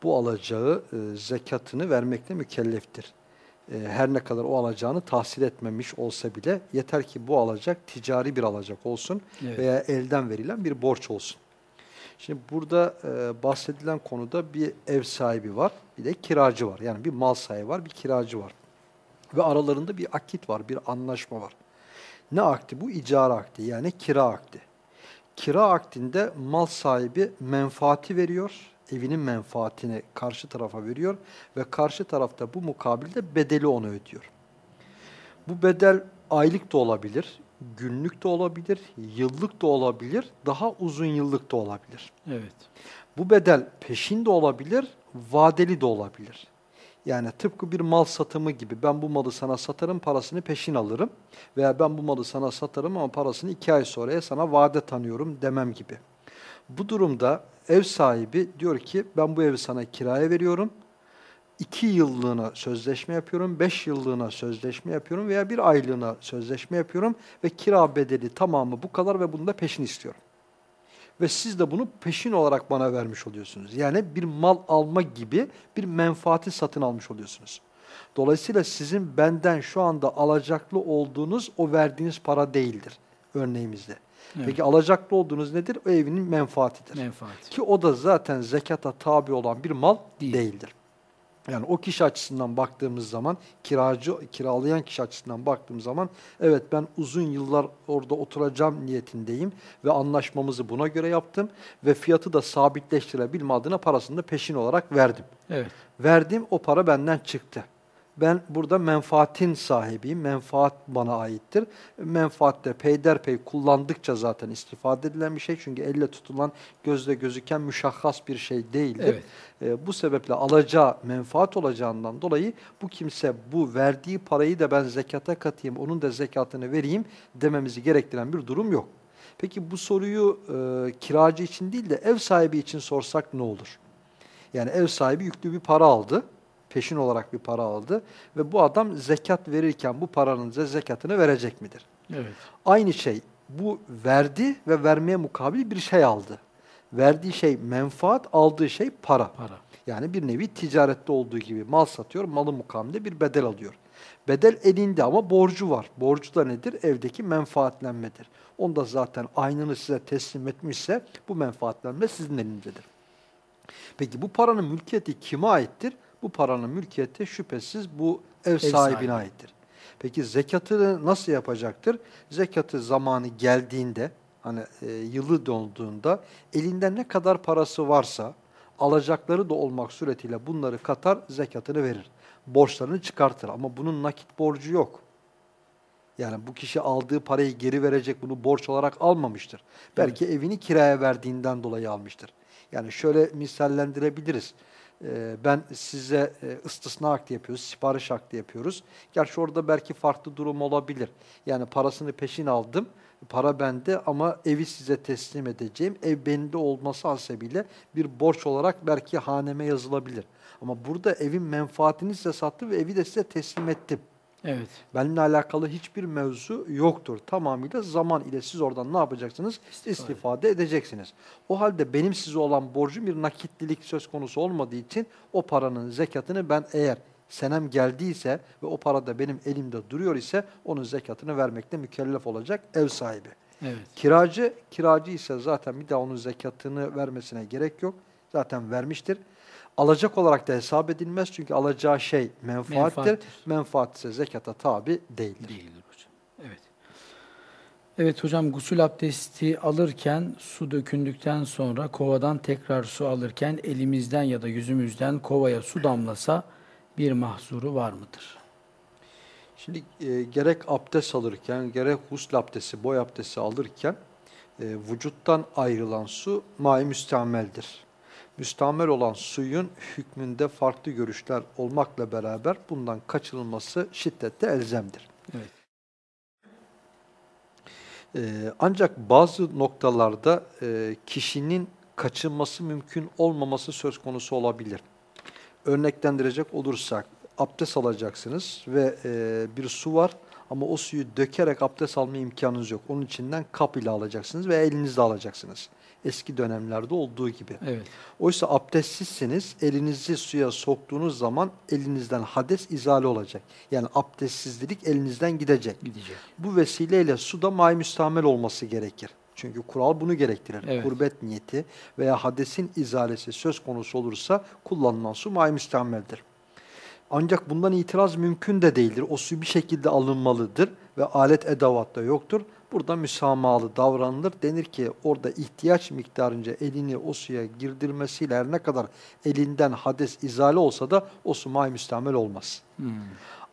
bu alacağı e, zekatını vermekle mükelleftir. E, her ne kadar o alacağını tahsil etmemiş olsa bile yeter ki bu alacak ticari bir alacak olsun Evet. veya elden verilen bir borç olsun. Şimdi burada e, bahsedilen konuda bir ev sahibi var, bir de kiracı var. Yani bir mal sahibi var, bir kiracı var. Ve aralarında bir akit var, bir anlaşma var. Ne akdi bu? İcara akdi yani kira akdi. Kira akdinde mal sahibi menfaati veriyor, evinin menfaatini karşı tarafa veriyor ve karşı tarafta bu mukabilde bedeli ona ödüyor. Bu bedel aylık da olabilir, günlük de olabilir, yıllık da olabilir, daha uzun yıllık da olabilir. Evet. Bu bedel peşin de olabilir, vadeli de olabilir. Yani tıpkı bir mal satımı gibi ben bu malı sana satarım parasını peşin alırım veya ben bu malı sana satarım ama parasını iki ay sonraya sana vade tanıyorum demem gibi. Bu durumda ev sahibi diyor ki ben bu evi sana kiraya veriyorum. 2 yıllığına sözleşme yapıyorum, 5 yıllığına sözleşme yapıyorum veya bir aylığına sözleşme yapıyorum ve kira bedeli tamamı bu kadar ve bunu da peşin istiyorum. Ve siz de bunu peşin olarak bana vermiş oluyorsunuz. Yani bir mal alma gibi bir menfaati satın almış oluyorsunuz. Dolayısıyla sizin benden şu anda alacaklı olduğunuz o verdiğiniz para değildir örneğimizde. Evet. Peki alacaklı olduğunuz nedir? O evinin menfaatidir. Menfaat. Ki o da zaten zekata tabi olan bir mal Değil. değildir. Yani o kişi açısından baktığımız zaman, kiracı, kiralayan kişi açısından baktığımız zaman, evet ben uzun yıllar orada oturacağım niyetindeyim ve anlaşmamızı buna göre yaptım ve fiyatı da sabitleştirebilme adına parasını da peşin olarak verdim. Evet. Verdim, o para benden çıktı. Ben burada menfaatin sahibiyim, menfaat bana aittir. Menfaatte peyderpey kullandıkça zaten istifade edilen bir şey. Çünkü elle tutulan, gözle gözüken müşahhas bir şey değildir. Evet. E, bu sebeple alacağı menfaat olacağından dolayı bu kimse bu verdiği parayı da ben zekata katayım, onun da zekatını vereyim dememizi gerektiren bir durum yok. Peki bu soruyu e, kiracı için değil de ev sahibi için sorsak ne olur? Yani ev sahibi yüklü bir para aldı, peşin olarak bir para aldı ve bu adam zekat verirken bu paranın zekatını verecek midir? Evet. Aynı şey bu verdi ve vermeye mukabil bir şey aldı. Verdiği şey menfaat, aldığı şey para. Para. Yani bir nevi ticarette olduğu gibi mal satıyor, malı mukamele bir bedel alıyor. Bedel elinde ama borcu var. Borcu da nedir? Evdeki menfaatlenmedir. Onda zaten aynını size teslim etmişse bu menfaatlenme sizin elindedir. Peki bu paranın mülkiyeti kime aittir? Bu paranın mülkiyeti şüphesiz bu ev, sahibine sahibi. aittir. Peki zekatını nasıl yapacaktır? Zekatı zamanı geldiğinde, hani e, yılı dolduğunda elinde ne kadar parası varsa alacakları da olmak suretiyle bunları katar, zekatını verir. Borçlarını çıkartır ama bunun nakit borcu yok. Yani bu kişi aldığı parayı geri verecek, bunu borç olarak almamıştır. Belki evini kiraya verdiğinden dolayı almıştır. Yani şöyle misallendirebiliriz. Ee, ben size e, istisna akdi yapıyoruz, sipariş akdi yapıyoruz. Gerçi orada belki farklı durum olabilir. Yani parasını peşin aldım, para bende ama evi size teslim edeceğim. Ev bende olması hasebiyle bir borç olarak belki haneme yazılabilir. Ama burada evin menfaatini size sattım ve evi de size teslim ettim. Evet. Benimle alakalı hiçbir mevzu yoktur. Tamamıyla zaman ile siz oradan ne yapacaksınız? İstifade. İstifade edeceksiniz. O halde benim size olan borcum bir nakitlilik söz konusu olmadığı için o paranın zekatını ben eğer senem geldiyse ve o para da benim elimde duruyor ise onun zekatını vermekle mükellef olacak ev sahibi. Evet. Kiracı, kiracı ise zaten bir daha onun zekatını vermesine gerek yok. Zaten vermiştir. Alacak olarak da hesap edilmez çünkü alacağı şey menfaattir. Menfaattir. Menfaat ise zekata tabi değildir. Değildir hocam. Evet. Evet hocam gusül abdesti alırken su dökündükten sonra kovadan tekrar su alırken elimizden ya da yüzümüzden kovaya su damlasa bir mahzuru var mıdır? Şimdi e, gerek abdest alırken, gerek husl abdesti, boy abdesti alırken e, vücuttan ayrılan su mai müstemeldir. Müstamel olan suyun hükmünde farklı görüşler olmakla beraber bundan kaçınılması şiddette elzemdir. Evet. Ee, ancak bazı noktalarda e, kişinin kaçınması mümkün olmaması söz konusu olabilir. Örneklendirecek olursak abdest alacaksınız ve e, bir su var ama o suyu dökerek abdest alma imkanınız yok. Onun içinden kap ile alacaksınız ve elinizle alacaksınız. Eski dönemlerde olduğu gibi. Evet. Oysa abdestsizseniz elinizi suya soktuğunuz zaman elinizden hades izale olacak. Yani abdestsizlik elinizden gidecek. Gidecek. Bu vesileyle suda may müstamel olması gerekir. Çünkü kural bunu gerektirir. Evet. Kurbet niyeti veya hadesin izalesi söz konusu olursa kullanılan su may müstameldir. Ancak bundan itiraz mümkün de değildir. O su bir şekilde alınmalıdır ve alet edavat da yoktur. Burada müsamahalı davranılır. Denir ki orada ihtiyaç miktarınca elini o suya girdirmesiyle her ne kadar elinden hades izale olsa da o su may müstamel olmaz. Hmm.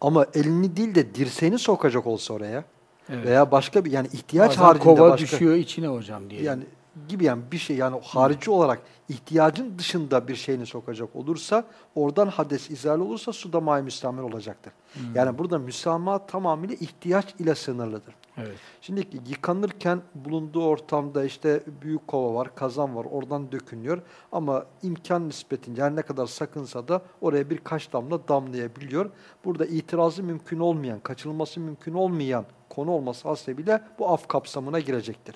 Ama elini değil de dirseğini sokacak olsa oraya Evet. veya başka bir yani ihtiyaç Bazen haricinde kova başka düşüyor içine hocam diye. yani gibi yani bir şey yani harici olarak ihtiyacın dışında bir şeyini sokacak olursa oradan hades izale olursa suda may müstamel olacaktır. Yani burada müsamaha tamamıyla ihtiyaç ile sınırlıdır. Evet. Şimdi yıkanırken bulunduğu ortamda işte büyük kova var, kazan var, oradan dökünüyor. Ama imkan nispetince her ne kadar sakınsa da oraya birkaç damla damlayabiliyor. Burada itirazı mümkün olmayan, kaçınılması mümkün olmayan konu olması hasebiyle bu af kapsamına girecektir.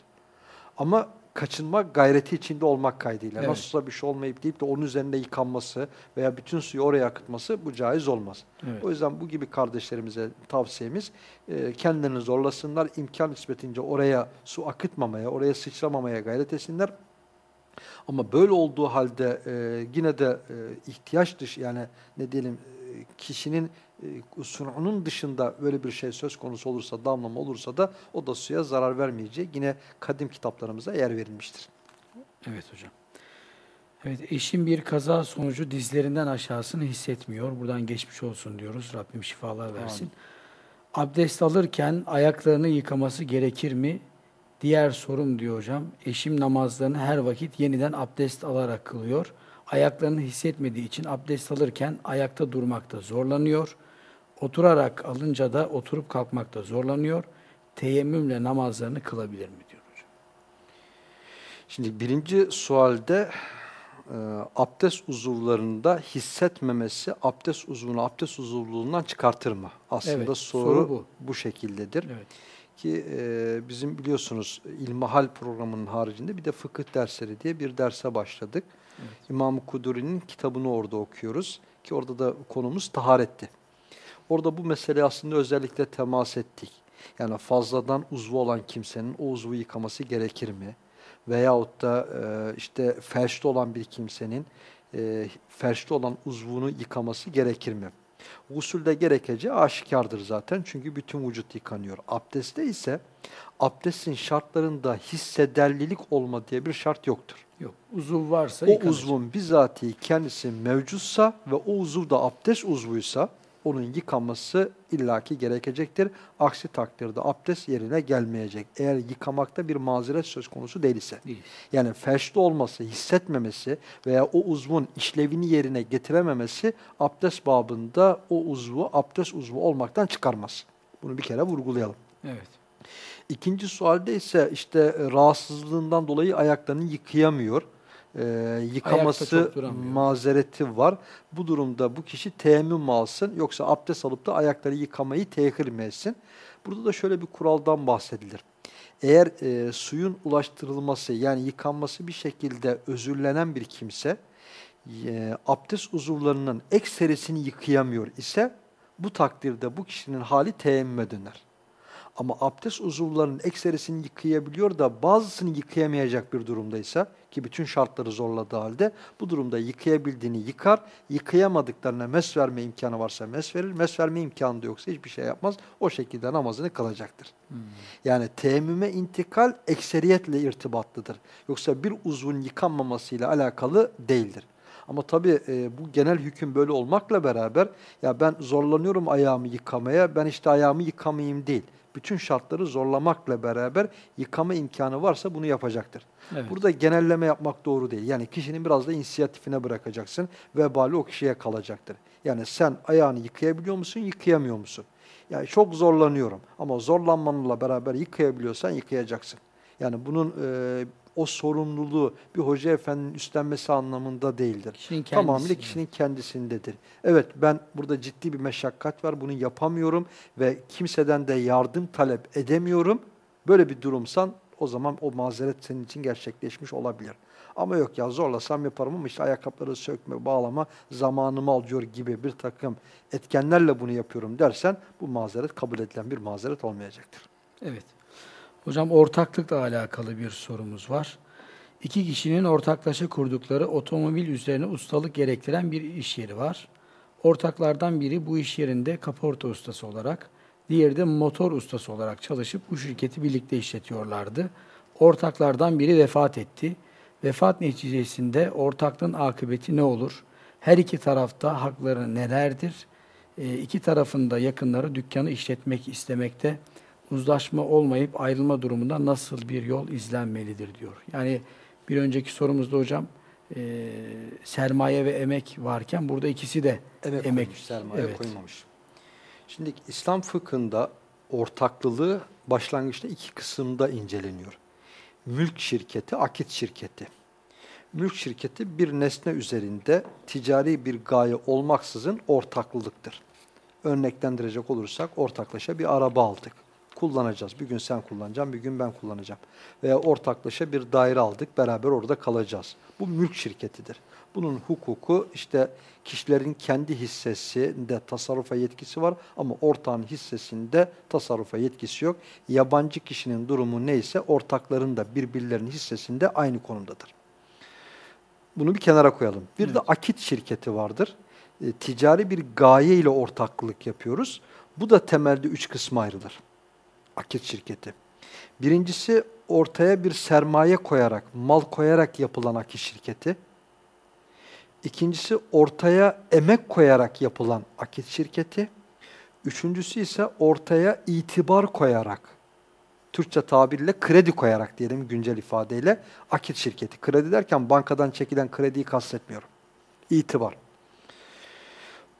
Ama kaçınma gayreti içinde olmak kaydıyla. Evet. Nasılsa bir şey olmayıp deyip de onun üzerinde yıkanması veya bütün suyu oraya akıtması bu caiz olmaz. Evet. O yüzden bu gibi kardeşlerimize tavsiyemiz e, kendilerini zorlasınlar, imkan nispetince oraya su akıtmamaya, oraya sıçramamaya gayret etsinler. Ama böyle olduğu halde e, yine de e, ihtiyaç dışı yani ne diyelim e, kişinin sununun dışında böyle bir şey söz konusu olursa, damlama olursa da o da suya zarar vermeyeceği yine kadim kitaplarımıza yer verilmiştir. Evet hocam. Evet eşim bir kaza sonucu dizlerinden aşağısını hissetmiyor. Buradan geçmiş olsun diyoruz. Rabbim şifalar versin. Abdest alırken ayaklarını yıkaması gerekir mi? Diğer sorum diyor hocam. Eşim namazlarını her vakit yeniden abdest alarak kılıyor. Ayaklarını hissetmediği için abdest alırken ayakta durmakta zorlanıyor. Oturarak alınca da oturup kalkmakta zorlanıyor. Teyemmümle namazlarını kılabilir mi diyor hocam. Şimdi birinci sualde e, abdest uzuvlarında hissetmemesi abdest uzvunu abdest uzuvluğundan çıkartır mı? Aslında Evet, soru, soru bu. bu şekildedir. Evet. Ki e, bizim biliyorsunuz İlmihal programının haricinde bir de fıkıh dersleri diye bir derse başladık. Evet. İmam-ı Kuduri'nin kitabını orada okuyoruz. Ki orada da konumuz taharetti. Orada bu meseleye aslında özellikle temas ettik. Yani fazladan uzvu olan kimsenin o uzvu yıkaması gerekir mi? Veyahut da e, işte felçli olan bir kimsenin e, felçli olan uzvunu yıkaması gerekir mi? Usulde gerekeceği aşikardır zaten çünkü bütün vücut yıkanıyor. Abdestte ise abdestin şartlarında hissederlilik olma diye bir şart yoktur. Yok. Uzuv varsa O yıkanır. uzvun bizatihi kendisi mevcutsa ve o uzuv da abdest uzvuysa onun yıkanması illaki gerekecektir. Aksi takdirde abdest yerine gelmeyecek. Eğer yıkamakta bir mazeret söz konusu değilse. Değil. Yani felçli olması, hissetmemesi veya o uzvun işlevini yerine getirememesi abdest babında o uzvu abdest uzvu olmaktan çıkarmaz. Bunu bir kere vurgulayalım. Evet. İkinci sualde ise işte e, rahatsızlığından dolayı ayaklarını yıkayamıyor. Ee, yıkaması mazereti var. Bu durumda bu kişi teyemmüm mü alsın yoksa abdest alıp da ayakları yıkamayı tehir mi etsin? Burada da şöyle bir kuraldan bahsedilir. Eğer e, suyun ulaştırılması yani yıkanması bir şekilde özürlenen bir kimse e, abdest uzuvlarının ekserisini yıkayamıyor ise bu takdirde bu kişinin hali teyemmüme döner. Ama abdest uzuvlarının ekserisini yıkayabiliyor da bazısını yıkayamayacak bir durumdaysa ki bütün şartları zorladığı halde bu durumda yıkayabildiğini yıkar, yıkayamadıklarına mes verme imkanı varsa mes verir, mes verme imkanı da yoksa hiçbir şey yapmaz. O şekilde namazını kılacaktır. Hmm. Yani teyemmüme intikal ekseriyetle irtibatlıdır. Yoksa bir uzvun yıkanmamasıyla alakalı değildir. Ama tabii e, bu genel hüküm böyle olmakla beraber ya ben zorlanıyorum ayağımı yıkamaya, ben işte ayağımı yıkamayayım değil bütün şartları zorlamakla beraber yıkama imkanı varsa bunu yapacaktır. Evet. Burada genelleme yapmak doğru değil. Yani kişinin biraz da inisiyatifine bırakacaksın. Vebali o kişiye kalacaktır. Yani sen ayağını yıkayabiliyor musun, yıkayamıyor musun? Yani çok zorlanıyorum ama zorlanmanla beraber yıkayabiliyorsan yıkayacaksın. Yani bunun e, o sorumluluğu bir hoca efendinin üstlenmesi anlamında değildir. Kişinin Tamamıyla kişinin kendisindedir. Evet ben burada ciddi bir meşakkat var bunu yapamıyorum ve kimseden de yardım talep edemiyorum. Böyle bir durumsan o zaman o mazeret senin için gerçekleşmiş olabilir. Ama yok ya zorlasam yaparım ama işte ayakkabıları sökme, bağlama zamanımı alıyor gibi bir takım etkenlerle bunu yapıyorum dersen bu mazeret kabul edilen bir mazeret olmayacaktır. Evet. Hocam ortaklıkla alakalı bir sorumuz var. İki kişinin ortaklaşa kurdukları otomobil üzerine ustalık gerektiren bir iş yeri var. Ortaklardan biri bu iş yerinde kaporta ustası olarak, diğeri de motor ustası olarak çalışıp bu şirketi birlikte işletiyorlardı. Ortaklardan biri vefat etti. Vefat neticesinde ortaklığın akıbeti ne olur? Her iki tarafta hakları nelerdir? E, iki tarafında yakınları dükkanı işletmek istemekte uzlaşma olmayıp ayrılma durumunda nasıl bir yol izlenmelidir diyor. Yani bir önceki sorumuzda hocam e, sermaye ve emek varken burada ikisi de emek, emek koymuş, sermaye evet. koymamış. Şimdi İslam fıkhında ortaklılığı başlangıçta iki kısımda inceleniyor. Mülk şirketi, akit şirketi. Mülk şirketi bir nesne üzerinde ticari bir gaye olmaksızın ortaklılıktır. Örneklendirecek olursak ortaklaşa bir araba aldık kullanacağız. Bir gün sen kullanacaksın, bir gün ben kullanacağım. Veya ortaklaşa bir daire aldık, beraber orada kalacağız. Bu mülk şirketidir. Bunun hukuku işte kişilerin kendi hissesinde tasarrufa yetkisi var ama ortağın hissesinde tasarrufa yetkisi yok. Yabancı kişinin durumu neyse ortakların da birbirlerinin hissesinde aynı konumdadır. Bunu bir kenara koyalım. Bir evet. de akit şirketi vardır. E, ticari bir gaye ile ortaklık yapıyoruz. Bu da temelde üç kısma ayrılır akit şirketi. Birincisi ortaya bir sermaye koyarak, mal koyarak yapılan akit şirketi. İkincisi ortaya emek koyarak yapılan akit şirketi. Üçüncüsü ise ortaya itibar koyarak, Türkçe tabirle kredi koyarak diyelim güncel ifadeyle akit şirketi. Kredi derken bankadan çekilen krediyi kastetmiyorum. İtibar.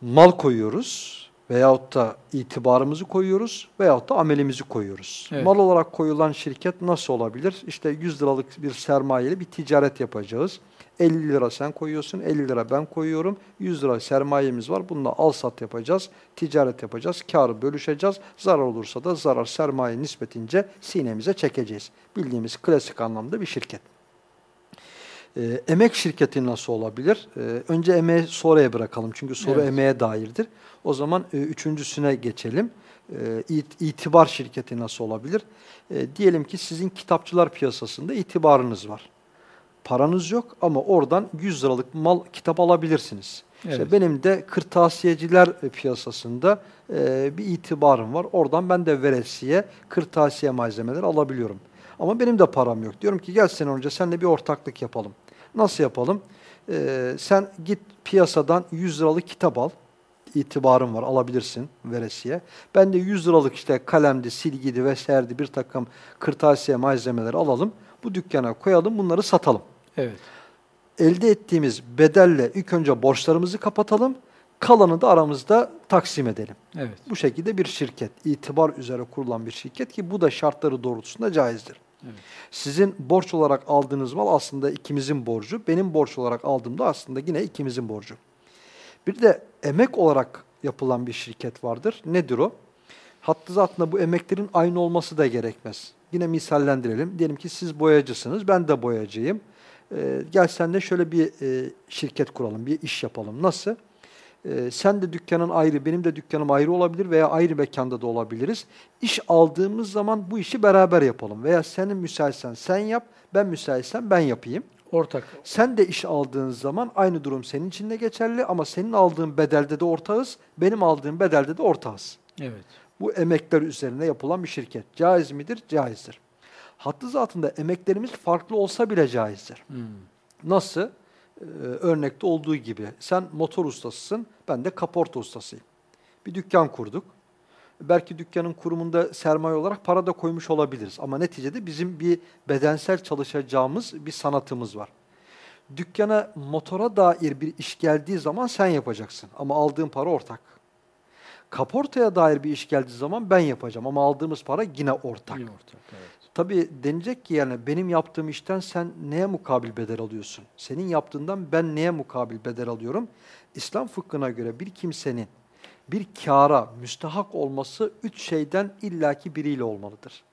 Mal koyuyoruz, veyahut da itibarımızı koyuyoruz veyahut da amelimizi koyuyoruz. Evet. Mal olarak koyulan şirket nasıl olabilir? İşte 100 liralık bir sermayeli bir ticaret yapacağız. 50 lira sen koyuyorsun, 50 lira ben koyuyorum, 100 lira sermayemiz var. Bununla al sat yapacağız, ticaret yapacağız, karı bölüşeceğiz. Zarar olursa da zarar sermaye nispetince sinemize çekeceğiz. Bildiğimiz klasik anlamda bir şirket. Ee, emek şirketi nasıl olabilir? Ee, önce emeği sonraya bırakalım çünkü soru Evet. emeğe dairdir. O zaman e, üçüncüsüne geçelim. İt- itibar şirketi nasıl olabilir? Ee, diyelim ki sizin kitapçılar piyasasında itibarınız var. Paranız yok ama oradan 100 liralık mal kitap alabilirsiniz. İşte Evet. benim de kırtasiyeciler e, piyasasında e, bir itibarım var. Oradan ben de veresiye, kırtasiye malzemeler alabiliyorum. Ama benim de param yok. Diyorum ki gel sene önce seninle bir ortaklık yapalım. Nasıl yapalım? Ee, sen git piyasadan 100 liralık kitap al. İtibarın var alabilirsin veresiye. Ben de 100 liralık işte kalemdi, silgiydi vesairedi bir takım kırtasiye malzemeleri alalım. Bu dükkana koyalım bunları satalım. Evet. Elde ettiğimiz bedelle ilk önce borçlarımızı kapatalım. Kalanı da aramızda taksim edelim. Evet. Bu şekilde bir şirket, itibar üzere kurulan bir şirket ki bu da şartları doğrultusunda caizdir. Evet. Sizin borç olarak aldığınız mal aslında ikimizin borcu. Benim borç olarak aldığımda aslında yine ikimizin borcu. Bir de emek olarak yapılan bir şirket vardır. Nedir o? Hattı zatında bu emeklerin aynı olması da gerekmez. Yine misallendirelim. Diyelim ki siz boyacısınız, ben de boyacıyım. Ee, gel sen de şöyle bir e, şirket kuralım, bir iş yapalım. Nasıl? Ee, sen de dükkanın ayrı, benim de dükkanım ayrı olabilir veya ayrı mekanda da olabiliriz. İş aldığımız zaman bu işi beraber yapalım. Veya senin müsaitsen sen yap, ben müsaitsem ben yapayım. Ortak. Sen de iş aldığın zaman aynı durum senin için de geçerli ama senin aldığın bedelde de ortağız, benim aldığım bedelde de ortağız. Evet. Bu emekler üzerine yapılan bir şirket. Caiz midir? Caizdir. Hattı zatında emeklerimiz farklı olsa bile caizdir. Hmm. Nasıl? Ee, örnekte olduğu gibi. Sen motor ustasısın, ben de kaporta ustasıyım. Bir dükkan kurduk. Belki dükkanın kurumunda sermaye olarak para da koymuş olabiliriz. Ama neticede bizim bir bedensel çalışacağımız bir sanatımız var. Dükkana motora dair bir iş geldiği zaman sen yapacaksın. Ama aldığın para ortak. Kaportaya dair bir iş geldiği zaman ben yapacağım. Ama aldığımız para yine ortak. Yine ortak. Evet. Tabii denecek ki yani benim yaptığım işten sen neye mukabil bedel alıyorsun? Senin yaptığından ben neye mukabil bedel alıyorum? İslam fıkhına göre bir kimsenin bir kâra müstahak olması üç şeyden illaki biriyle olmalıdır.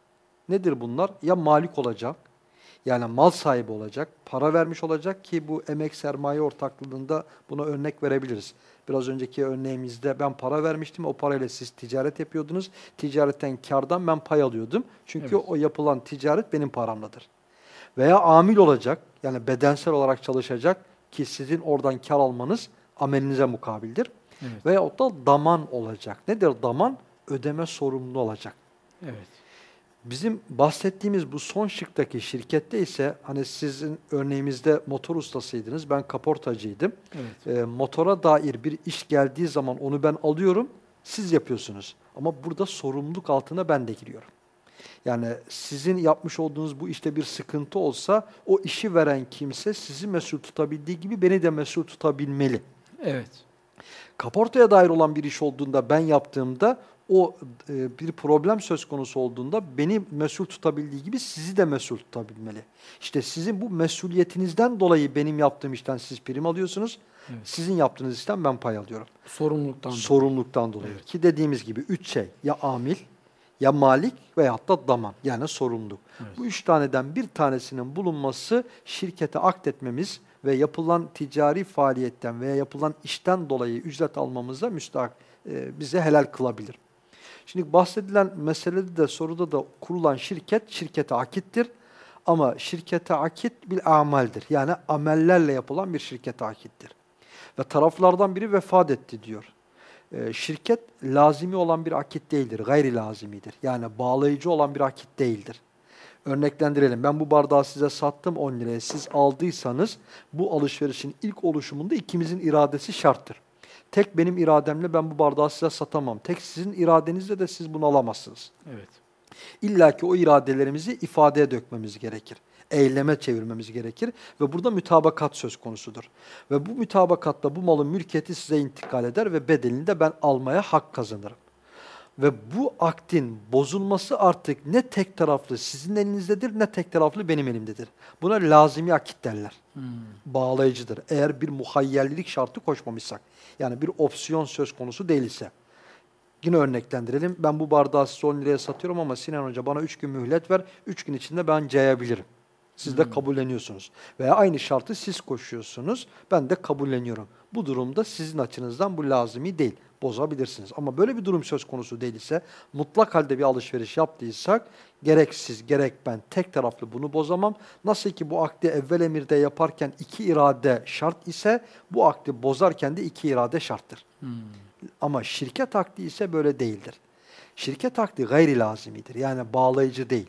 Nedir bunlar? Ya malik olacak, yani mal sahibi olacak, para vermiş olacak ki bu emek sermaye ortaklığında buna örnek verebiliriz. Biraz önceki örneğimizde ben para vermiştim, o parayla siz ticaret yapıyordunuz. Ticaretten kardan ben pay alıyordum. Çünkü Evet. o yapılan ticaret benim paramladır. Veya amil olacak, yani bedensel olarak çalışacak ki sizin oradan kar almanız amelinize mukabildir. Evet. Veyahut da daman olacak. Nedir daman? Ödeme sorumlu olacak. Evet. Bizim bahsettiğimiz bu son şıktaki şirkette ise hani sizin örneğimizde motor ustasıydınız, ben kaportacıydım. Evet. Ee, motora dair bir iş geldiği zaman onu ben alıyorum, siz yapıyorsunuz. Ama burada sorumluluk altına ben de giriyorum. Yani sizin yapmış olduğunuz bu işte bir sıkıntı olsa o işi veren kimse sizi mesul tutabildiği gibi beni de mesul tutabilmeli. Evet. Kaportaya dair olan bir iş olduğunda ben yaptığımda o e, bir problem söz konusu olduğunda beni mesul tutabildiği gibi sizi de mesul tutabilmeli. İşte sizin bu mesuliyetinizden dolayı benim yaptığım işten siz prim alıyorsunuz. Evet. Sizin yaptığınız işten ben pay alıyorum. Sorumluluktan. dolayı. Sorumluluktan dolayı. Evet. Ki dediğimiz gibi üç şey ya amil ya malik veyahut da daman yani sorumluluk. Evet. Bu üç taneden bir tanesinin bulunması şirkete akdetmemiz ve yapılan ticari faaliyetten veya yapılan işten dolayı ücret almamıza müstahak e, bize helal kılabilir. Şimdi bahsedilen meselede de soruda da kurulan şirket şirkete akittir. Ama şirkete akit bir ameldir. Yani amellerle yapılan bir şirkete akittir. Ve taraflardan biri vefat etti diyor. Ee, şirket lazimi olan bir akit değildir, gayri lazimidir. Yani bağlayıcı olan bir akit değildir. Örneklendirelim. Ben bu bardağı size sattım 10 liraya. Siz aldıysanız bu alışverişin ilk oluşumunda ikimizin iradesi şarttır. Tek benim irademle ben bu bardağı size satamam. Tek sizin iradenizle de siz bunu alamazsınız. Evet. İlla ki o iradelerimizi ifadeye dökmemiz gerekir. Eyleme çevirmemiz gerekir ve burada mütabakat söz konusudur. Ve bu mütabakatta bu malın mülkiyeti size intikal eder ve bedelini de ben almaya hak kazanırım. Ve bu aktin bozulması artık ne tek taraflı sizin elinizdedir ne tek taraflı benim elimdedir. Buna lazimi akit derler. Bağlayıcıdır. Eğer bir muhayyerlilik şartı koşmamışsak. Yani bir opsiyon söz konusu değilse. Yine örneklendirelim. Ben bu bardağı size 10 liraya satıyorum ama Sinan Hoca bana 3 gün mühlet ver. 3 gün içinde ben cayabilirim. Siz de kabulleniyorsunuz. Veya aynı şartı siz koşuyorsunuz. Ben de kabulleniyorum. Bu durumda sizin açınızdan bu lazimi değil. Bozabilirsiniz. Ama böyle bir durum söz konusu değilse, mutlak halde bir alışveriş yaptıysak, gerek siz gerek ben tek taraflı bunu bozamam. Nasıl ki bu akdi evvel emirde yaparken iki irade şart ise, bu akdi bozarken de iki irade şarttır. Ama şirket akdi ise böyle değildir. Şirket akdi gayri lazimidir. Yani bağlayıcı değil.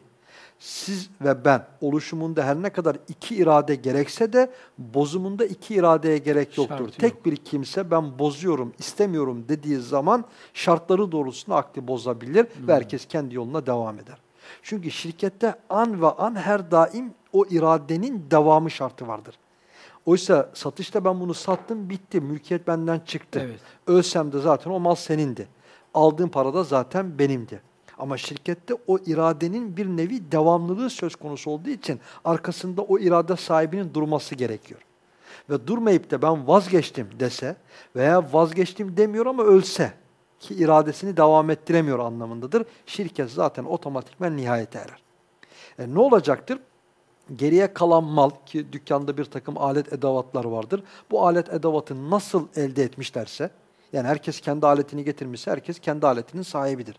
Siz ve ben oluşumunda her ne kadar iki irade gerekse de bozumunda iki iradeye gerek yoktur. Şartı Tek yok. bir kimse ben bozuyorum, istemiyorum dediği zaman şartları doğrultusunda akdi bozabilir ve herkes kendi yoluna devam eder. Çünkü şirkette an ve an her daim o iradenin devamı şartı vardır. Oysa satışta ben bunu sattım, bitti, mülkiyet benden çıktı. Evet. Ölsem de zaten o mal senindi. Aldığım para da zaten benimdi. Ama şirkette o iradenin bir nevi devamlılığı söz konusu olduğu için arkasında o irade sahibinin durması gerekiyor. Ve durmayıp da ben vazgeçtim dese veya vazgeçtim demiyor ama ölse ki iradesini devam ettiremiyor anlamındadır. Şirket zaten otomatikmen nihayete erer. E, ne olacaktır? Geriye kalan mal ki dükkanda bir takım alet edevatlar vardır. Bu alet edevatı nasıl elde etmişlerse, yani herkes kendi aletini getirmişse herkes kendi aletinin sahibidir.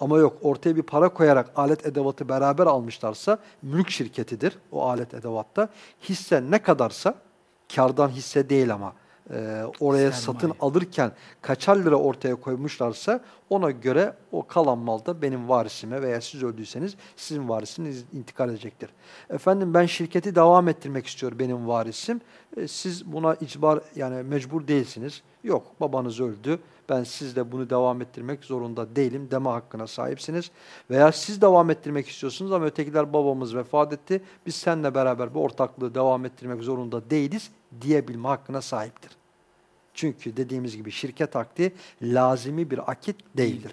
Ama yok ortaya bir para koyarak alet edevatı beraber almışlarsa mülk şirketidir o alet edevatta. Hisse ne kadarsa, kardan hisse değil ama e, oraya Sermaye. satın alırken kaçar lira ortaya koymuşlarsa ona göre o kalan mal da benim varisime veya siz öldüyseniz sizin varisiniz intikal edecektir. Efendim ben şirketi devam ettirmek istiyor benim varisim. E, siz buna icbar yani mecbur değilsiniz. Yok babanız öldü. Ben sizle bunu devam ettirmek zorunda değilim deme hakkına sahipsiniz. Veya siz devam ettirmek istiyorsunuz ama ötekiler babamız vefat etti. Biz seninle beraber bu ortaklığı devam ettirmek zorunda değiliz diyebilme hakkına sahiptir. Çünkü dediğimiz gibi şirket akdi lazimi bir akit değildir.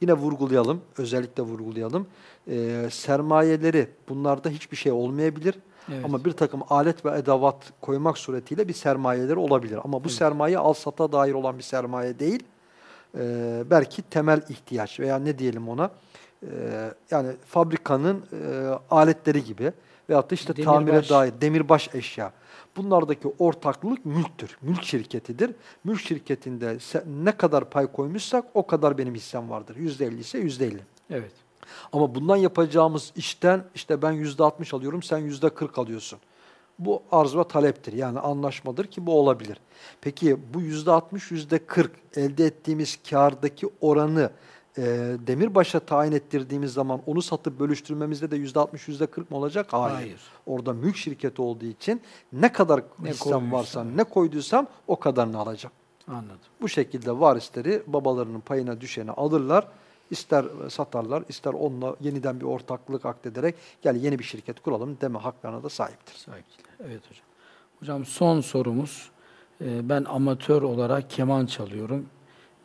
Yine vurgulayalım, özellikle vurgulayalım. Ee, sermayeleri bunlarda hiçbir şey olmayabilir. Evet. Ama bir takım alet ve edavat koymak suretiyle bir sermayeleri olabilir. Ama bu sermaye al sata dair olan bir sermaye değil. Ee, belki temel ihtiyaç veya ne diyelim ona ee, yani fabrikanın e, aletleri gibi veyahut da işte tamire Demirbaş. dair demirbaş eşya. Bunlardaki ortaklık mülktür. Mülk şirketidir. Mülk şirketinde ne kadar pay koymuşsak o kadar benim hissem vardır. %50 ise %50. Evet. Ama bundan yapacağımız işten işte ben yüzde altmış alıyorum, sen yüzde kırk alıyorsun. Bu arz ve taleptir. Yani anlaşmadır ki bu olabilir. Peki bu yüzde altmış, yüzde kırk elde ettiğimiz kârdaki oranı e, demirbaşa tayin ettirdiğimiz zaman onu satıp bölüştürmemizde de yüzde altmış, yüzde kırk mı olacak? Hayır. Hayır. Orada mülk şirketi olduğu için ne kadar Ne hissem varsa, ne koyduysam o kadarını alacağım. Anladım. Bu şekilde varisleri babalarının payına düşeni alırlar. İster satarlar, ister onunla yeniden bir ortaklık akdederek gel yeni bir şirket kuralım deme haklarına da sahiptir. Sahipçiler. Evet hocam. Hocam son sorumuz. Ee, Ben amatör olarak keman çalıyorum.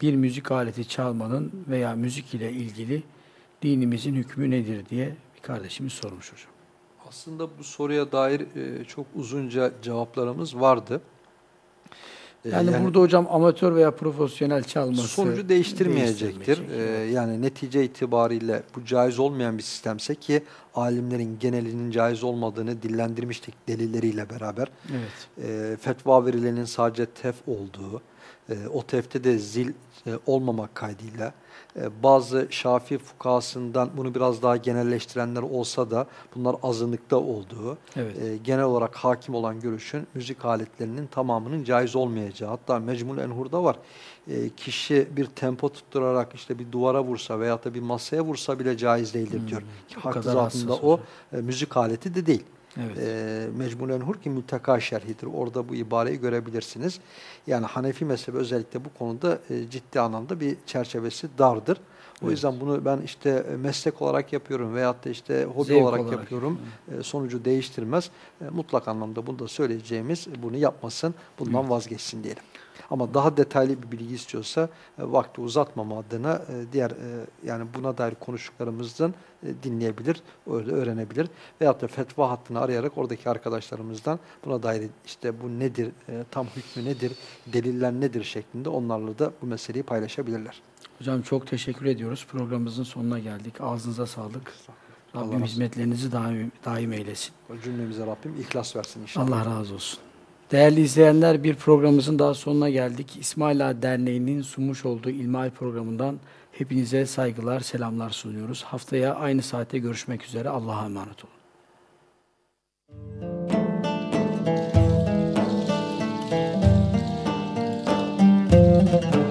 Bir müzik aleti çalmanın veya müzik ile ilgili dinimizin hükmü nedir diye bir kardeşimiz sormuş hocam. Aslında bu soruya dair e, çok uzunca cevaplarımız vardı. E, Yani, burada hocam amatör veya profesyonel çalması sonucu değiştirmeyecektir. değiştirmeyecek. Ee, yani netice itibariyle bu caiz olmayan bir sistemse ki alimlerin genelinin caiz olmadığını dillendirmiştik delilleriyle beraber. Evet. e, fetva verilenin sadece tef olduğu, e, o tefte de zil e, olmamak kaydıyla e, bazı Şafii fukahasından bunu biraz daha genelleştirenler olsa da bunlar azınlıkta olduğu, Evet. genel olarak hakim olan görüşün müzik aletlerinin tamamının caiz olmayacağı. Hatta Mecmul Enhur'da var. Kişi bir tempo tutturarak işte bir duvara vursa veyahut da bir masaya vursa bile caiz değildir diyor. O hakkı zatında o müzik aleti de değil. Evet. E, Mecmulen Hur ki mütteka şerhidir. Orada bu ibareyi görebilirsiniz. Yani Hanefi mezhebi özellikle bu konuda e, ciddi anlamda bir çerçevesi dardır. O Evet. yüzden bunu ben işte meslek olarak yapıyorum veyahut da işte hobi Zevk olarak, olarak. yapıyorum. E, sonucu değiştirmez. Mutlak anlamda bunu da söyleyeceğimiz bunu yapmasın, bundan vazgeçsin diyelim. Ama daha detaylı bir bilgi istiyorsa e, vakti uzatmama adına e, diğer e, yani buna dair konuştuklarımızdan dinleyebilir, öyle öğrenebilir. Veyahut da fetva hattını arayarak oradaki arkadaşlarımızdan buna dair işte bu nedir, tam hükmü nedir, deliller nedir şeklinde onlarla da bu meseleyi paylaşabilirler. Hocam çok teşekkür ediyoruz. Programımızın sonuna geldik. Ağzınıza sağlık. Allah Rabbim olsun. hizmetlerinizi daim, daim eylesin. Cümlemize Rabbim ihlas versin inşallah. Allah razı olsun. Değerli izleyenler, bir programımızın daha sonuna geldik. İsmail Ağa Derneği'nin sunmuş olduğu İlmihal programından hepinize saygılar, selamlar sunuyoruz. Haftaya aynı saate görüşmek üzere. Allah'a emanet olun. Müzik